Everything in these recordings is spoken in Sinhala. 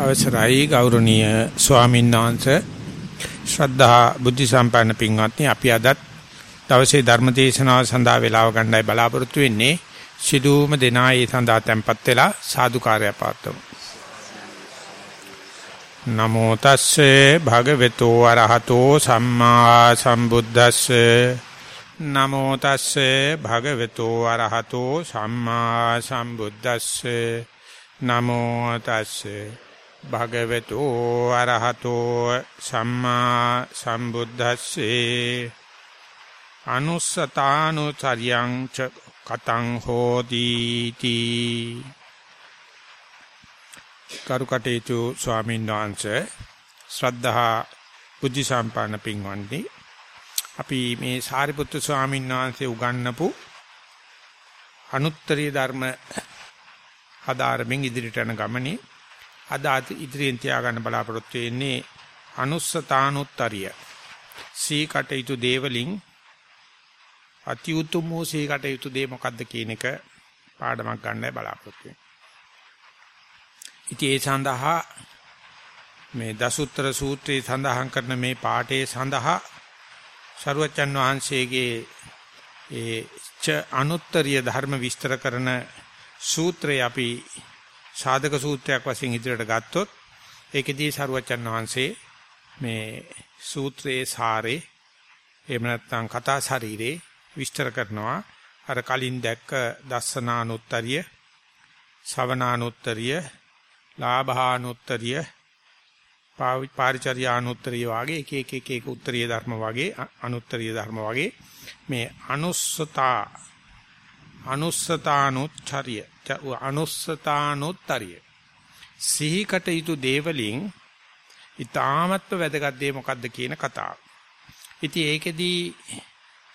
අවසරයි ගෞරවනීය ස්වාමීන් වහන්සේ. ශ්‍රද්ධා බුද්ධ සම්පන්න පින්වත්නි අපි අදත් දවසේ ධර්ම දේශනාව සඳහා වේලාව ගන්නයි බලාපොරොත්තු වෙන්නේ. සිදුවුම දෙනා ඒ සඳහා tempත් වෙලා සාදුකාරය පාත්වමු. නමෝ තස්සේ භගවතු වරහතෝ සම්මා සම්බුද්දස්සේ. නමෝ තස්සේ භගවතු වරහතෝ සම්මා සම්බුද්දස්සේ. නමෝ තස්සේ භගවතු අරහතෝ සම්මා සම්බුද්දස්සේ අනුස්සතානුචරියං ච කතං හෝති තී කරුකටේතු ස්වාමීන් වහන්සේ ශ්‍රද්ධා බුද්ධ සම්පන්න පින්වන්ති අපි මේ සාරිපුත්තු ස්වාමීන් වහන්සේ උගන්වපු අනුත්තරීය ධර්ම ආධාරමින් ඉදිරියට යන ගමනේ අද ඉදිරියෙන් තියාගන්න බලාපොරොත්තු වෙන්නේ අනුස්සතානුත්තරිය. සී කටයුතු දේවලින් අති උතුම් වූ සී කටයුතු දේ මොකද්ද කියන එක පාඩමක් ගන්නයි බලාපොරොත්තු වෙන්නේ. ඉතින් ඒ සඳහා මේ දසුත්තර සූත්‍රයේ සඳහන් කරන මේ පාඨයේ සඳහා සරුවචන් වහන්සේගේ ඒ ච අනුත්තරීය ධර්ම විස්තර කරන සූත්‍රය අපි සාධක සූත්‍රයක් වශයෙන් ඉදිරියට ගත්තොත් ඒකෙදී සරුවචන් වහන්සේ මේ සූත්‍රයේ සාරේ එහෙම නැත්නම් කතා ශරීරේ විස්තර කරනවා. අර කලින් දැක්ක දස්සනානුත්තරිය ශවනානුත්තරිය ලාභානුත්තරිය පාරිචර්යානුත්තරිය වගේ එක එක එක එක උත්තරීය ධර්ම වගේ අනුත්තරීය ධර්ම වගේ මේ අනුස්සතා අනුස්සතානුච්චරිය අනුස්සතානුත්තරිය සිහිකට යුතු දේවලින් ඊ타මත්ව වැදගත් දේ මොකද්ද කියන කතාව. ඉතින් ඒකෙදී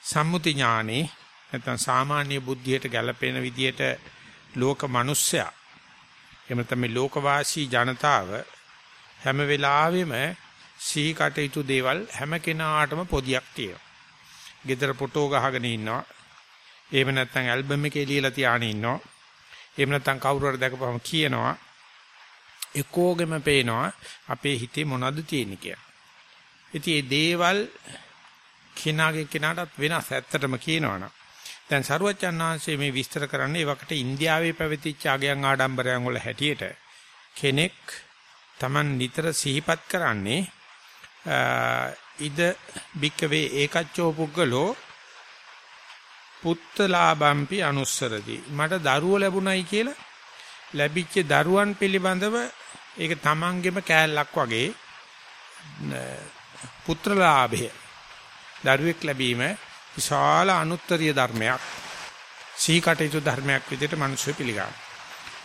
සම්මුති ඥානේ නැත්නම් සාමාන්‍ය බුද්ධියට ගැලපෙන විදියට ලෝක මිනිස්සයා එහෙම නැත්නම් ලෝකවාසී ජනතාව හැම වෙලාවෙම සිහිකට යුතු දේවල් හැම කෙනාටම පොදියක් තියෙනවා. ගෙදර ෆොටෝ ගහගෙන ඉන්නවා. එහෙම නැත්නම් ඇල්බම් එකේ ලියලා තියාගෙන ඉන්නවා. එහෙම නැත්නම් කවුරු හරි දැකපුවම කියනවා එකෝගෙම පේනවා අපේ හිතේ මොනවද තියෙන්නේ කියලා. ඉතින් මේ දේවල් කිනාගේ කිනාටත් වෙනස් ඇත්තටම කියනවනම් දැන් සරුවච්චන් ආංශයේ මේ විස්තර කරන්නේ ඒ වකට ඉන්දියාවේ පැවතිච්ච ආගයන් ආඩම්බරයන් වල හැටියට කෙනෙක් Taman නිතර සිහිපත් කරන්නේ ඉද බික්කවේ ඒකච්චෝ පුද්ගලෝ පුත්තලාභම්පි අනුස්සරති මට දරුවෝ ලැබුණයි කියලා ලැබිච්ච දරුවන් පිළිබඳව ඒක තමන්ගෙම කෑල්ලක් වගේ පුත්‍රලාභය දරුවෙක් ලැබීම විශාල අනුත්තරීය ධර්මයක්. සීකටයුතු ධර්මයක් විදිහට මිනිස්සු පිළිගන්නවා.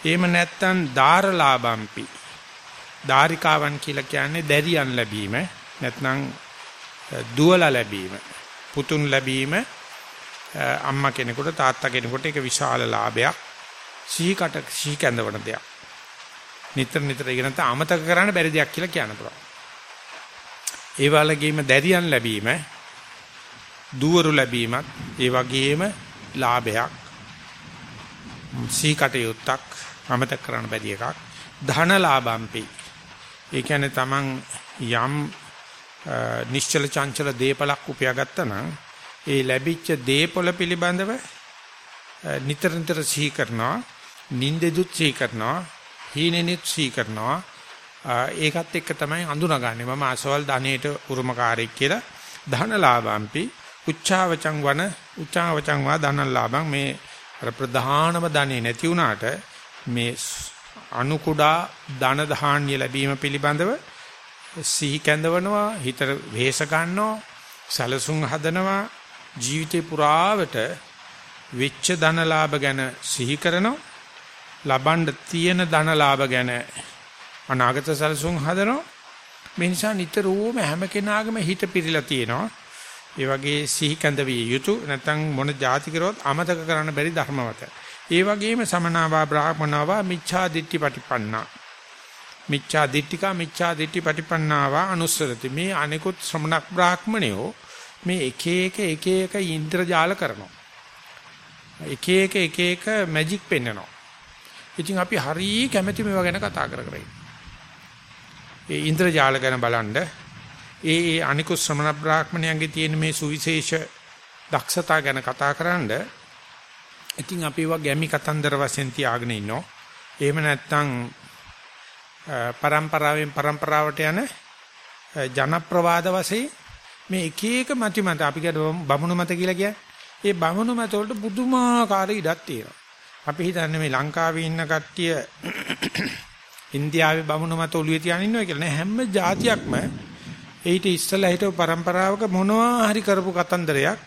එහෙම නැත්නම් දාරලාභම්පි ධාරිකාවන් කියලා කියන්නේ දැරියන් ලැබීම නැත්නම් දුවලා ලැබීම පුතුන් ලැබීම අම්මා කෙනෙකුට තාත්තා කෙනෙකුට ඒක විශාල ලාභයක් සීකට සී කැඳවන දෙයක්. නිතර නිතර ඉගෙන ගන්න අමතක කරන්න බැරි දෙයක් කියලා කියන්න පුළුවන්. ඒ වගේම දැරියන් ලැබීම දුවරු ලැබීමත් ඒ වගේම ලාභයක්. සීකට යුත්තක් අමතක කරන්න බැරි එකක්. ධන ලාභම්පි. ඒ කියන්නේ Taman යම් නිශ්චල චංචල දීපලක් උපයාගත්තා නම් ඒ ලැබිච්ච දේපොළ පිළිබඳව නිතර නිතර සිහි කරනවා නින්දෙදුත් සිහි කරනවා හීනෙනිත් සිහි කරනවා. ඒකත් එක්ක තමයි අඳුනගන්නේ මම අසවල් ධනෙට උරුමකාරයෙක් කියලා ධනලාභම්පි උච්චාවචං වන උච්චාවචං වා ධනලාභං මේ අර ප්‍රධානම ධනෙ නැති වුණාට මේ අනු කුඩා ධන ධාන්‍ය ලැබීම පිළිබඳව සිහි කැඳවනවා හිතට වෙහෙස ගන්නවා සැලසුම් හදනවා ජීවිතේ පුරාවට වෙච්ච ධනලාභ ගැන සිහි කරනවා. ලබන්න තියෙන ධනලාභ ගැන අනාගත සැලසුම් හදනවා. මේ නිසා නිතරම හැම කෙනාගේම හිත පිරීලා තියෙනවා. ඒ වගේ සිහි කැඳවිය යුතු නැත්නම් මොන જાති කරොත් අමතක කරන්න බැරි ධර්මවත. ඒ වගේම සමනාවා බ්‍රාහ්මනාවා මිච්ඡා දිට්ඨි පටිපන්නා. මිච්ඡා දිට්ඨිකා මිච්ඡා දිට්ඨි පටිපන්නාවා අනුස්සරති. මේ අනිකුත් ශ්‍රමණක් බ්‍රාහ්මණයෝ මේ එක එක එක එක ඉන්ද්‍රජාල කරනවා. එක එක එක එක මැජික් පෙන්නනවා. ඉතින් අපි හරිය කැමැති මේවා ගැන කතා කර කර ඒ ඉන්ද්‍රජාල ගැන බලන්න ඒ ඒ අනිකුත් ශ්‍රමණ බ්‍රාහ්මණයන්ගේ තියෙන මේ සුවිශේෂ දක්ෂතා ගැන කතා කරන්න ඉතින් අපි ඒවා ගැමි කතන්දර වශයෙන් තියාගෙන ඉන්නෝ. එහෙම නැත්නම් પરම්පරාවෙන් પરම්පරාවට යන ජනප්‍රවාද වශයෙන් මේ එක එක මති මත අපි කියන බමුණු මත කියලා කියන්නේ. ඒ බමුණු මත වලට පුදුමාකාර ඉඩක් තියෙනවා. අපි හිතන්නේ මේ ලංකාවේ ඉන්න කට්ටිය ඉන්දියාවේ බමුණු මත ඔළුවේ තියාගෙන ඉන්නවා කියලා නෑ හැම જાතියක්ම ඊට ඉස්සලා හිටපු પરම්පරාවක මොනවා හරි කරපු කතන්දරයක්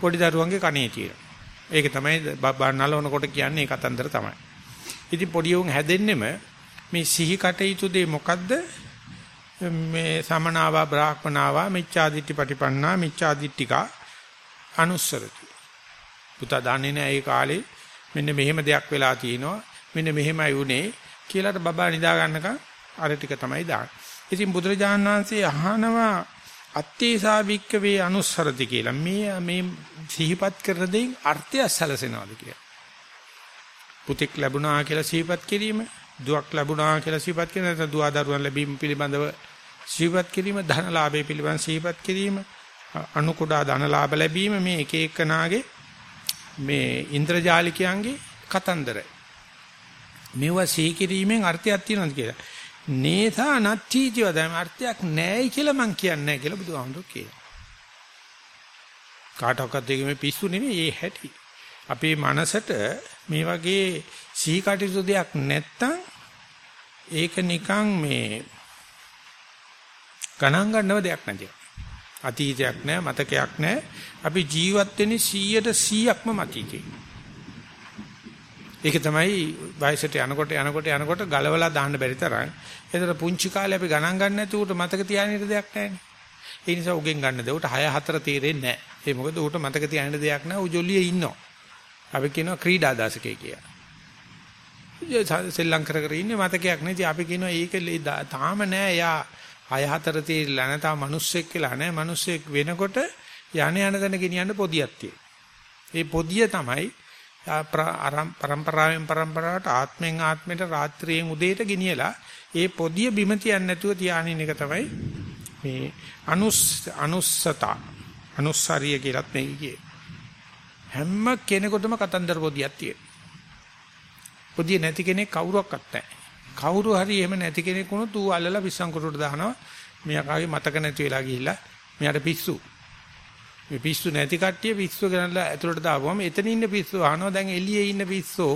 පොඩි දරුවන්ගේ කනේ තියෙනවා. ඒක තමයි නලවනකොට කියන්නේ කතන්දර තමයි. ඉතින් පොඩි උන් හැදෙන්නෙම මේ සිහි කටයුතු දෙ මොකද්ද මේ සමනාවා බ්‍රාහ්මනාවා මිච්ඡාදිට්ඨි පටිපන්නා මිච්ඡාදිට්ඨිකා අනුස්සරති. පුතා දන්නේ නැහැ ඒ කාලේ මෙන්න මෙහෙම දෙයක් වෙලා තිනවා. මෙන්න මෙහෙමයි උනේ කියලාට බබා නිදා ගන්නකම් අර ටික තමයි දාන්නේ. ඉතින් බුදුරජාණන් වහන්සේ අහනවා අත්තේසා වික්කවේ අනුස්සරති කියලා. මේ මේ සිහිපත් කරන දෙයින් අර්ථය සැලසෙනවාද කියලා. පුතෙක් ලැබුණා කියලා සිහිපත් කිරීම, දුවක් ලැබුණා කියලා සිහිපත් කිරීම, නැත්නම් දුව දරුවන් ලැබීම පිළිබඳව සිහිපත් කිරීම, ධනලාභය පිළිබඳව සිහිපත් කිරීම, අනු කුඩා ධනලාභ ලැබීම මේ එක එකනාගේ මේ ඉන්ද්‍රජාලිකයන්ගේ කතන්දරයි. මේවා සිහි කිරීමෙන් අර්ථයක් තියෙනවද කියලා. නේසා නත්ථීතිව දැන් අර්ථයක් නැහැයි කියලා මං කියන්නේ නැහැ කියලා බුදුහාමුදුරුවෝ කියනවා. කාටවත් දෙක මේ පිස්සු නෙමෙයි ඒ හැටි. අපේ මනසට මේ වගේ සිහි කටයුතු දෙයක් නැත්තම් ඒක නිකන් මේ ගණන් ගන්නව දෙයක් නැතිව. අතීතයක් නැහැ මතකයක් නැහැ. අපි ජීවත් වෙන්නේ 100ට 100ක්ම මතකේ. ඒක තමයි වයසට යනකොට යනකොට යනකොට ගලවලා දාන්න බැරි තරම්. ඒතර පුංචි කාලේ අපි ගණන් ගන්න නැති උට මතක තියාගෙන දෙයක් නැහැ. ඒ නිසා උගෙන් ගන්න දේ උට 6 4 තීරෙන්නේ නැහැ. ඒ මොකද උට මතක තියාගෙන දෙයක් නැහැ. ඌ ජොලියේ ඉන්නවා. අපි කියනවා ක්‍රීඩා දාසකේ කියලා. සෙල්ලම් කර කර ඉන්නේ මතකයක් නැති අපි කියනවා ඒක තාම නෑ යා 6 4 තීරලා නැතා මිනිස්සෙක් කියලා නෑ මිනිස්සෙක් වෙනකොට යණ යන තැන ගෙනියන්න පොදියක් තියෙනවා. ඒ පොදිය තමයි පරම්පරාවෙන් පරම්පරාවට ආත්මෙන් ආත්මයට රාත්‍රියෙන් උදේට ගෙනියලා ඒ පොදිය බිම තියන්නේ නැතුව තියානින් එක තමයි මේ අනුස් අනුස්සත. අනුස්සාරිය කියලාත් මේ කියේ. හැම කෙනෙකුටම කතන්දර පොදියක් තියෙනවා. පොදිය නැති කෙනෙක් කවුරක්වත් නැහැ. කවුරු හරි එහෙම නැති කෙනෙක් වුණොත් ඌ අල්ලලා පිස්සන් කොටුවට දානවා මෙයාගේ මතක නැති වෙලා ගිහිල්ලා මෙයාට පිස්සු. මේ පිස්සු නැති කට්ටිය පිස්සු ගනලා ඇතුළට දාපුවම එතන ඉන්න පිස්සු අහනවා දැන් එළියේ ඉන්න පිස්සෝ?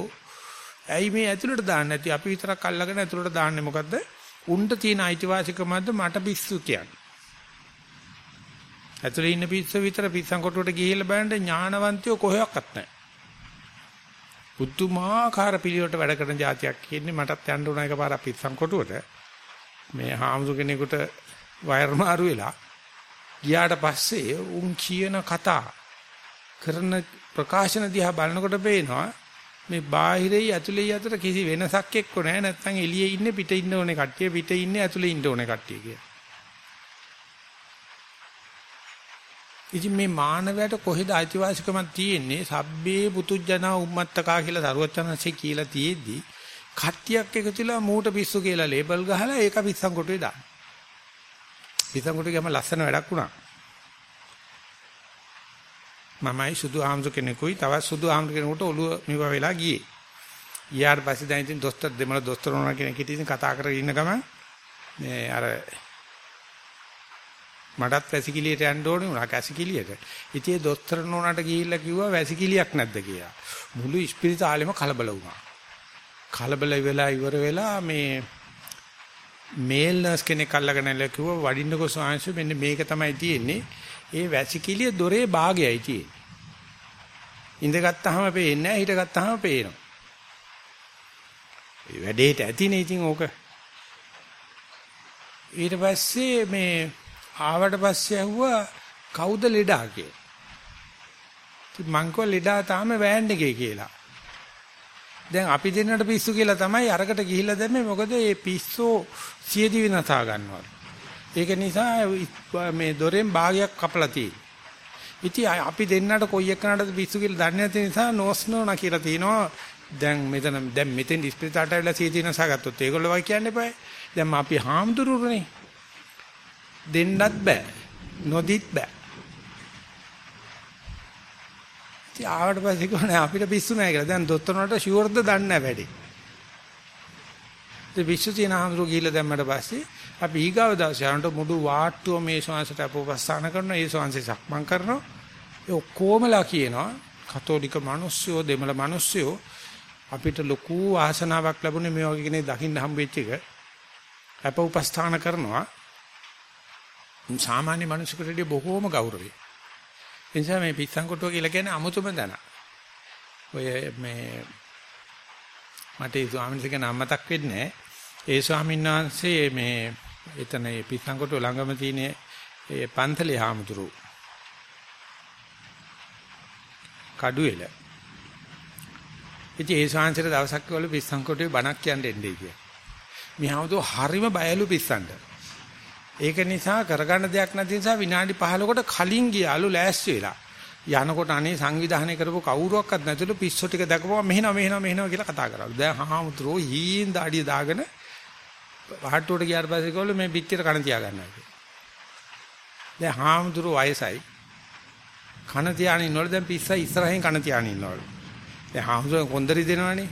ඇයි මේ ඇතුළට දාන්නේ නැති? අපි විතරක් අල්ලගෙන ඇතුළට දාන්නේ මොකද්ද? උන්ට තියෙන අයිතිවාසිකමක්ද මට පිස්සු කියන්නේ. ඇතුළේ ඉන්න පිස්සු විතර පිස්සන් කොටුවට ගිහිල්ලා බලන්න ඥානවන්තයෝ කොහෙවත් නැහැ. පුදුමාකාර පිළිවෙලට වැඩ කරන જાතියක් කියන්නේ මටත් යන්න උනා එකපාරක් පිස්සන් කොටුවට මේ හාමුදුර කෙනෙකුට වයර් මාරු වෙලා ගියාට පස්සේ උන් කියන කතා කරන ප්‍රකාශන දිහා බලනකොට පේනවා මේ බාහිරයි ඇතුලේ අතර කිසි වෙනසක් එක්ක නැහැ නැත්නම් එළියේ ඉන්නේ පිට ඉන්න ඕනේ කට්ටිය පිට ඉන්නේ ඇතුලේ ඉන්න ඕනේ කට්ටිය කියලා. ඉතින් මේ මානවයට කොහෙද අයිතිවාසිකමක් තියෙන්නේ? සබ්බේ පුතුජනා උම්මත්තකා කියලා සරුවචනන්සේ කියලා තියෙද්දි කට්ටියක් එකතුලා මූට පිස්සු කියලා ලේබල් ගහලා ඒක පිස්සන් කොටුවේ දානවා. පිටංගොට ගම ලස්සන වැඩක් වුණා. මමයි සුදු ආම්සු කෙනෙකුයි තවත් සුදු ආම්සු කෙනෙකුට ඔළුව මිව වෙලා ගියේ. ඊයාට පස්සේ දැන් ඉතින් දොස්තර දෙමළ දොස්තර වුණා කෙනෙක් ඉතින් කතා කරගෙන ඉන්න ගමන් මේ අර මටත් වැසිකිළියට යන්න ඕනේ උනා කැසිකිළියට. ඉතින් දොස්තර නෝනාට ගිහිල්ලා කිව්වා වැසිකිළියක් නැද්ද කියලා. මුළු ස්පිරිතාලෙම කලබල වුණා. කලබල වෙලා ඉවර වෙලා මේ මේල් නර්ස් කෙනෙක් අල්ලගෙන ඇවිල්ලා කිව්වා වඩින්නකෝ ස්වාමීන් මෙන්න මේක තමයි තියෙන්නේ. ඒ වැසිකිළිය දොරේ භාගයයි තියෙන්නේ. ඉඳගත්tාම පේන්නේ නැහැ හිටගත්තාම පේනවා. ඒ වැඩේට ඇතිනේ ඉතින් ඕක. ඊට පස්සේ මේ ආවට පස්සේ ඇහුවා කවුද ලෙඩා කියලා. ඉතින් මං කිව්වා ලෙඩා තාම වෑන් එකේ කියලා. දැන් අපි දෙන්නට පිස්සු කියලා තමයි අරකට ගිහිල්ලා දැම්මේ මොකද මේ පිස්සෝ සියදි විනසා ගන්නවා. ඒක නිසා මේ දොරෙන් භාගයක් කපලා තියෙන්නේ. ඉතින් අපි දෙන්නට කොයි එකනටද පිස්සු කියලා දන්නේ නැති නිසා නෝස්නෝනා කියලා තිනවා. දැන් මෙතන දැන් මෙතෙන් ඉස්පිරිතාලට ඇවිල්ලා සියදි විනසා ගත්තොත් ඒගොල්ලෝ වයි කියන්න එපා. දැන් අපි හාමුදුරුවනේ දෙන්නත් බෑ. නොදිත් බෑ. ඉතින් ආවට පස්සේ කොහොනේ අපිට පිස්සු නැහැ කියලා. දැන් දොස්තරනට ෂුවර්ද දන්නේ නැහැ වැඩි. ඉතින් විශ්වචීන හඳුරු ගිහිල්ලා දැම්මට පස්සේ අපි ඊගාව දවසේ යනකොට මුඩු වාට්ටුව මේ ශාංශයට අපෝපස්ථාන කරනවා. ඒ ශාංශේ සක්මන් කරනවා. ඒ ඔක්කොමලා කියනවා කතෝලික මිනිස්සුયો දෙමළ මිනිස්සුયો අපිට ලොකු ආසනාවක් ලැබුණේ මේ වගේ කෙනෙක් දකින්න හම්බෙච්ච එක. අප උපස්ථාන කරනවා. සාමාන්‍ය මිනිසෙකුට බොහෝම ගෞරවයි. ඒ නිසා මේ පිස්සන් කොටුව කියලා කියන්නේ අමුතුම දන. ඔය මේ මට ඒ ස්වාමීන් වහන්සේගේ නම මතක් වෙන්නේ ඒ ස්වාමීන් වහන්සේ මේ එතන ඒ පිස්සන් කොටුව ළඟම තියෙන ඒ පන්තලේ හාමුදුරු කඩුවෙල. ඉතින් ඒ ස්වාමීන් දවසක් වල පිස්සන් කොටුවේ බණක් කියන්න එන්නේ කියලා. මේ හාමුදුරු හරිම බයලු පිස්සන්ට. ඒක නිසා කරගන්න දෙයක් නැති නිසා විනාඩි 15කට කලින් ගියාලු ලෑස්ති වෙලා. යනකොට අනේ සංවිධානය කරපු කවුරුවක්වත් නැතුළු පිස්සෝ ටික දැකපුවා මෙහෙනවා මෙහෙනවා මෙහෙනවා කියලා කතා කරා. දැන් හාමුදුරුවෝ හීන් දාඩිය දාගෙන වහට්ටුවට ගියාට පස්සේ කිව්වලු මේ පිටියට කන තියා ගන්නවා කියලා. දැන් හාමුදුරුවෝ වයසයි. කන තියාගෙන ඉන්නවලු දැන් පිස්සා ඉස්සරහින් කන තියාගෙන ඉන්නවලු. දැන් හාමුදුරුවෝ කොන්දරි දෙනවනේ.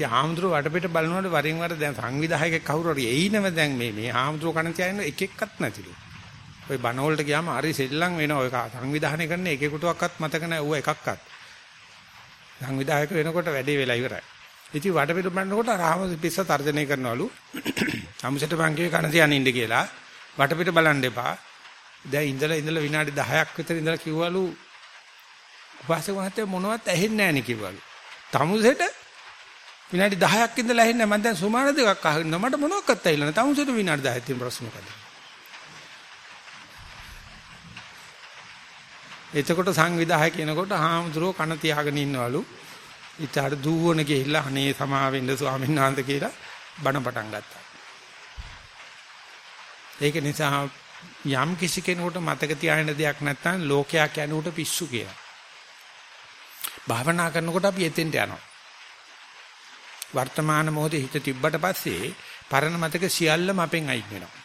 ඉතින් ආම්ද්‍රෝ වටපිට බලනකොට වරින් වර දැන් සංවිධායකෙක් කවුරු හරි එයිනව දැන් මේ මේ ආම්ද්‍රෝ කණ තියාගෙන එක එක්කත් නැතිලු. ওই බණ වලට ගියාම හරි සෙල්ලම් වෙනවා. ඔය සංවිධානය කරන එකෙකුටවත් මතක නැහැ ඌ එකක්වත්. සංවිධායක වෙනකොට වැඩේ වෙලා ඉවරයි. ඉතින් වටපිට බලනකොට රාම පිස්ස තර්ජනය කරනවලු. සමුසෙට බංකේ කණ තියාගෙන ඉන්න කියලා. වටපිට බලන් දෙපා. දැන් ඉඳලා ඉඳලා විනාඩි 10ක් විතර ඉඳලා කිව්වලු උපාසක මහත්තයා මොනවත් ඇහෙන්නේ නැහැ නේ කිව්වලු. තමුසෙට විනාඩි 10ක් ඉඳලා ඇහෙන්නේ මම දැන් සුමාන දෙකක් අහන්න මට මොනවක්වත් ඇහිලා නැහැ. තමුසෙට විනාඩි 10ක් තියෙන ප්‍රශ්න මොකද? එතකොට සංවිධායක කෙනකොට හාමුදුරුවෝ කන තියාගෙන ඉන්නවලු. ඊටාට දූවන ගිහිල්ලා අනේ සමාවෙන්න ස්වාමීන් වහන්සේ කියලා බණ පටන් ගත්තා. ඒක නිසා යම් කිසි කෙනෙකුට මතක තියාගෙන දෙයක් නැත්නම් ලෝකයා කියනකොට පිස්සු කියලා. භාවනා කරනකොට අපි එතෙන්ට යනවා. වර්තමාන මොහොතේ හිත තිබ්බට පස්සේ පරණ මතක සියල්ලම අපෙන් අයින් වෙනවා.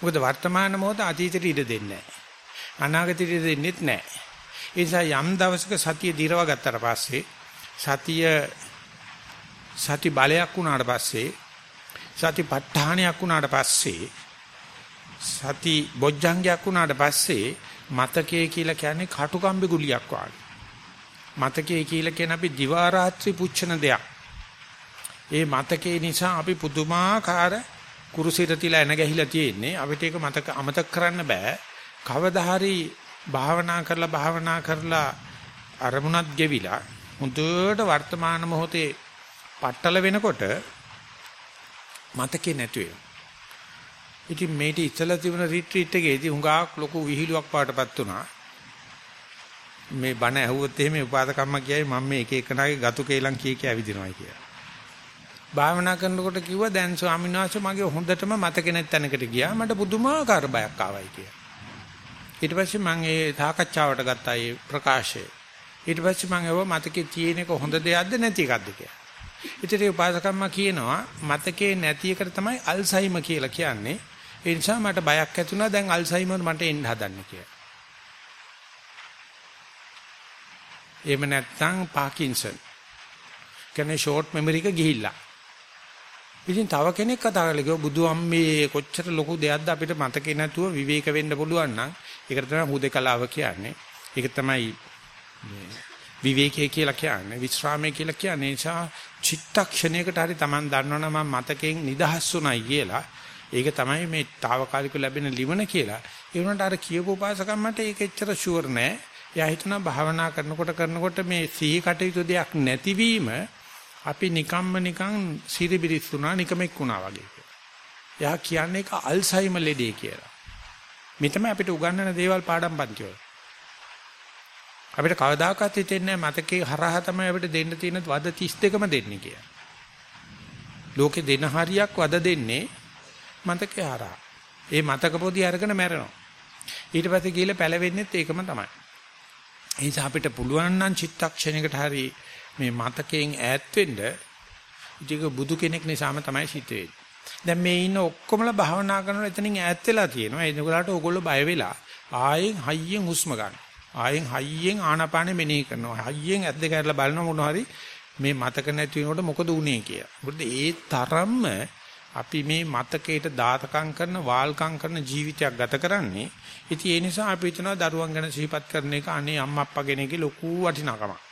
මොකද වර්තමාන මොහොත අතීතයට ඉඩ දෙන්නේ නැහැ. අනාගතයට ඉඩ දෙන්නෙත් නැහැ. ඒ නිසා යම් දවසක සතිය දිරව ගත්තට පස්සේ සතිය සති බලයක් වුණාට පස්සේ සති ප ဋ ාණයක් වුණාට පස්සේ සති බොජ්ජංගයක් වුණාට පස්සේ මතකයේ කියලා කියන්නේ කටුකම්බි ගුලියක් වගේ. මතකයේ කියලා කියන අපි දිවා රාත්‍රී පුච්චන දෙයක්. ඒ මතකේ නිසා අපි පුදුමාකාර කුරුසිර තියලා එන ගැහිලා තියෙන්නේ. අපිට ඒක මතක අමතක කරන්න බෑ. කවදා හරි භාවනා කරලා භාවනා කරලා අරමුණත් ගෙවිලා හොඳට වර්තමාන මොහොතේ පట్టල වෙනකොට මතකේ නැතු වෙනවා. ඉතින් මේටි ඉතලා තිබුණ රිට්‍රීට් එකේදී හුඟක් ලොකු විහිළුවක් පාටපත් වුණා. මේ බණ ඇහුවොත් එහෙම උපාදකම්ම කියයි මම මේ එක එකනාගේ ගතු කේලම් කී කිය ඇවිදිනවා කියලා. භාවනා කරනකොට කිව්වා දැන් ස්වාමීන් වහන්සේ මගේ හොඳටම මතක නැති තැනකට ගියා මට පුදුමාකාර බයක් ආවයි කියලා. ඊට පස්සේ මම ඒ සාකච්ඡාවට ගත්තා ඒ ප්‍රකාශය. ඊට පස්සේ මම ඒව මතකේ තියෙන එක හොඳ දෙයක්ද නැති එකක්ද කියලා. ඉතින් ඒ උපාසකම්ම කියනවා මතකේ නැති එකට තමයි අල්සයිමර් කියලා කියන්නේ. ඒ නිසා මට බයක් ඇති වුණා දැන් අල්සයිමර් මට එන්න හදන්නේ කියලා. එහෙම නැත්නම් පාකින්සන්. කියන්නේ ෂෝට් මෙමරි එක ගිහිල්ලා. ඉතින් තව කෙනෙක් කතා කරලා කිව්වා බුදු අම්මේ කොච්චර ලොකු දෙයක්ද අපිට මතකේ නැතුව විවේක වෙන්න පුළුවන් නම් ඒකට තමයි හුදේකලාව කියන්නේ. ඒක තමයි විවේකයේ කියලා කියන්නේ විශ්‍රාමයේ කියලා කියන්නේ නිසා චිත්තක්ෂණයකට හරි Taman දන්නවනම් මම මතකයෙන් නිදහස් වුණයි කියලා ඒක තමයි මේ తాවකාලික ලැබෙන ලිවන කියලා. ඒ වුණාට අර කියපු උපාසකම් මට ඒක එච්චර ෂුවර් නෑ. එයා හිතනවා භාවනා කරනකොට කරනකොට මේ සිහි කටයුතු දෙයක් නැතිවීම අපි නිකම්ම නිකන් සිරිබිරිස් වුණා නිකමෙක් වුණා වගේ කියලා. එයා කියන්නේ ඒක අල්සයිමර් ලෙඩේ කියලා. මේ තමයි අපිට උගන්වන දේවල් පාඩම් පන්ති වල. අපිට කවදාකවත් හිතෙන්නේ නැහැ මතකේ හරහා තමයි අපිට දෙන්න තියෙන වද 32ම දෙන්නේ කියලා. ලෝකේ දෙන හරියක් වද දෙන්නේ මතකේ හරහා. ඒ මතක පොදි අරගෙන මැරෙනවා. ඊට පස්සේ ගිහලා පැලවෙන්නෙත් ඒකම තමයි. ඒ නිසා අපිට පුළුවන් නම් චිත්තක්ෂණයකට හරි මේ මතකයෙන් ඈත් වෙන්න ඉතින් බුදු කෙනෙක් නිසාම තමයි සිද්ධ වෙන්නේ. දැන් මේ ඉන්න ඔක්කොමලා භාවනා කරනකොට එතනින් ඈත් වෙලා තියෙනවා. ඒ නිකුලාට ඕගොල්ලෝ බය වෙලා ආයෙන් හයියෙන් හුස්ම ගන්න. ආයෙන් හයියෙන් ආනාපානෙ මෙනෙහි කරනවා. හයියෙන් ඇස් දෙක අරලා බලනවා මොනවා හරි මේ මතක නැති වෙනකොට මොකද උනේ කියලා. මොකද ඒ තරම්ම අපි මේ මතකයට දාතකම් කරන වාල්කම් කරන ජීවිතයක් ගත කරන්නේ. ඉතින් ඒ නිසා අපි හිතනවා දරුවන් ගැන සිහිපත් කරන එක අනේ අම්මා අප්පා කෙනෙක්ගේ ලොකු වටිනාකමක්.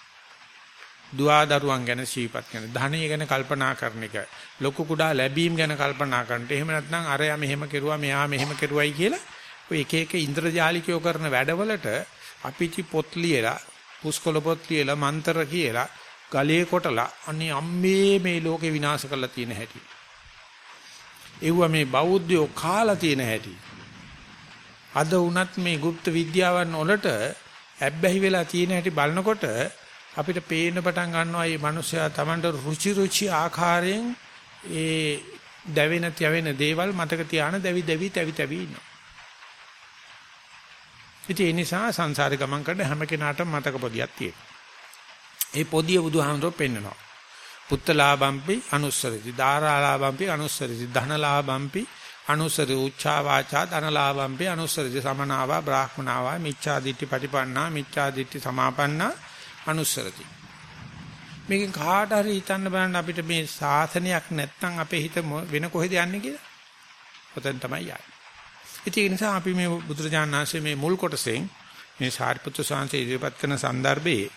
දුවා දරුවන් ගැන සිහිපත් කරන ධනය ගැන කල්පනා කරන එක ලොකු කුඩා ලැබීම් ගැන කල්පනා කරනට එහෙම නැත්නම් අරයා මෙහෙම කෙරුවා මෙහා මෙහෙම කෙරුවයි කියලා ඔය එක එක ඉන්ද්‍රජාලිකයෝ කරන වැඩවලට අපිචි පොත් ලියලා පුස්කොළ පොත් ලියලා මන්තර කියලා ගලේ කොටලා අනේ අම්මේ මේ ලෝකේ විනාශ කරලා තියෙන හැටි. ඒව මේ බෞද්ධයෝ කාලා තියෙන හැටි. අද වුණත් මේ গুপ্ত විද්‍යාවන් වලට ඇබ්බැහි වෙලා තියෙන හැටි බලනකොට අපිට පේන්න පටන් ගන්නවා මේ මිනිස්සයා Tamanට රුචි රුචි ආකාරයෙන් ඒ දැවෙන තැවෙන දේවල් මතක තියාන දැවි දැවි තැවි තැවි ඉන්නවා. ඉතින් ඒ නිසා සංසාරේ ගමන් කරන හැම කෙනාටම මතක පොදියක් තියෙනවා. ඒ පොදිය බුදුහාමුදුරුවෝ පෙන්නනවා. පුත්තලාභම්පි අනුස්සරති ධාරාලාභම්පි අනුස්සරති ධනලාභම්පි අනුස්සරති උච්චා වාචා ධනලාභම්පි අනුස්සරති සමනාවා බ්‍රාහ්මනාවා මිච්ඡා දිට්ඨි පටිපන්නා මිච්ඡා දිට්ඨි සමාපන්නා අනුස්සරති. මේකෙන් කාට හරි හිතන්න බලන්න අපිට මේ සාසනයක් නැත්නම් අපේ හිත වෙන කොහෙද යන්නේ කියලා. ඔතෙන් තමයි යන්නේ. ඒක නිසා අපි මේ බුදුරජාණන් වහන්සේ මේ මුල් කොටසෙන් මේ සාරිපුත්‍ර සාංශය ඉදිරිපත් කරන સંદર્ભයේ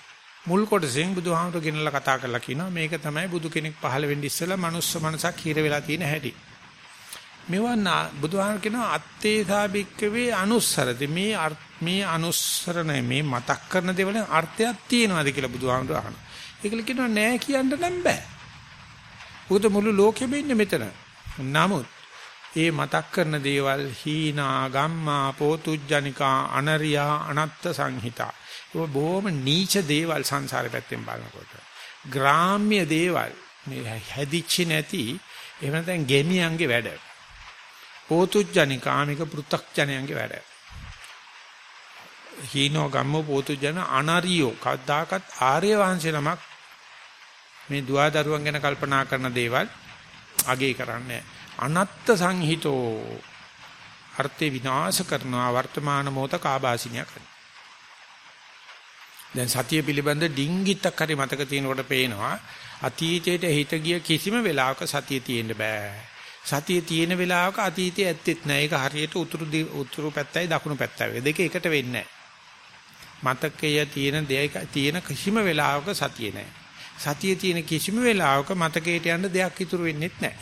මුල් කොටසෙන් බුදුහාමුදුරු ගෙනලා කතා කරලා කියනවා මේක තමයි බුදු කෙනෙක් පහළ වෙන්න ඉස්සෙල්ලා මනුස්ස මනසක් හිර වෙලා තියෙන හැටි. මෙවන් බුදුහාමුදුරු කියනවා අත්තේ සාබික්කවේ අනුස්සරති මේ අර්ථ මේ අනුස්සරණ මේ මතක් කරන දේවල් අර්ථයක් තියෙනවද කියලා බුදුහාමුදුරු අහනවා. ඒකල කියනවා නෑ කියන්න නම් බෑ. උගත මුළු ලෝකෙම ඉන්නේ මෙතන. නමුත් ඒ මතක් කරන දේවල් හීනා ගම්මා පෝතුජ්ජනිකා අනරියා අනත්ත සංහිතා. ඒ බොහොම නීච දේවල් සංසාරේ පැත්තෙන් බලනකොට. ග්‍රාම්‍ය දේවල් මේ හැදිච්ච නැති එහෙම නැත්නම් ගෙමියන්ගේ වැඩ. පෝතුජ්ජනිකාමික පෘ탁ජනයන්ගේ වැඩ. හීනෝ ගම්මෝ පෝතුජන අනරියෝ. කවදාකත් ආර්ය වංශේ නමක් මේ දුවදරුවන් ගැන කල්පනා කරන දේවල් අගේ කරන්නේ අනත්ත් සංහිතෝ. අර්ථේ විනාශ කරනවා වර්තමාන මොහත කාබාසිනිය කරනවා. දැන් සතිය පිළිබඳ ඩිංගිත්තක් හරි මතක තියෙනකොට පේනවා අතීතයට හිත ගිය කිසිම වෙලාවක සතිය තියෙන්න බෑ. සතිය තියෙන වෙලාවක අතීතයේ ඇත්තෙත් නෑ. ඒක හරියට උතුරු උතුරු පැත්තයි දකුණු පැත්තයි. දෙක එකට වෙන්නේ නෑ. මතකය තියෙන දෙයක තියෙන කිසිම වෙලාවක සතිය නෑ සතියේ තියෙන කිසිම වෙලාවක මතකයට යන්න දෙයක් ඉතුරු වෙන්නේ නැහැ.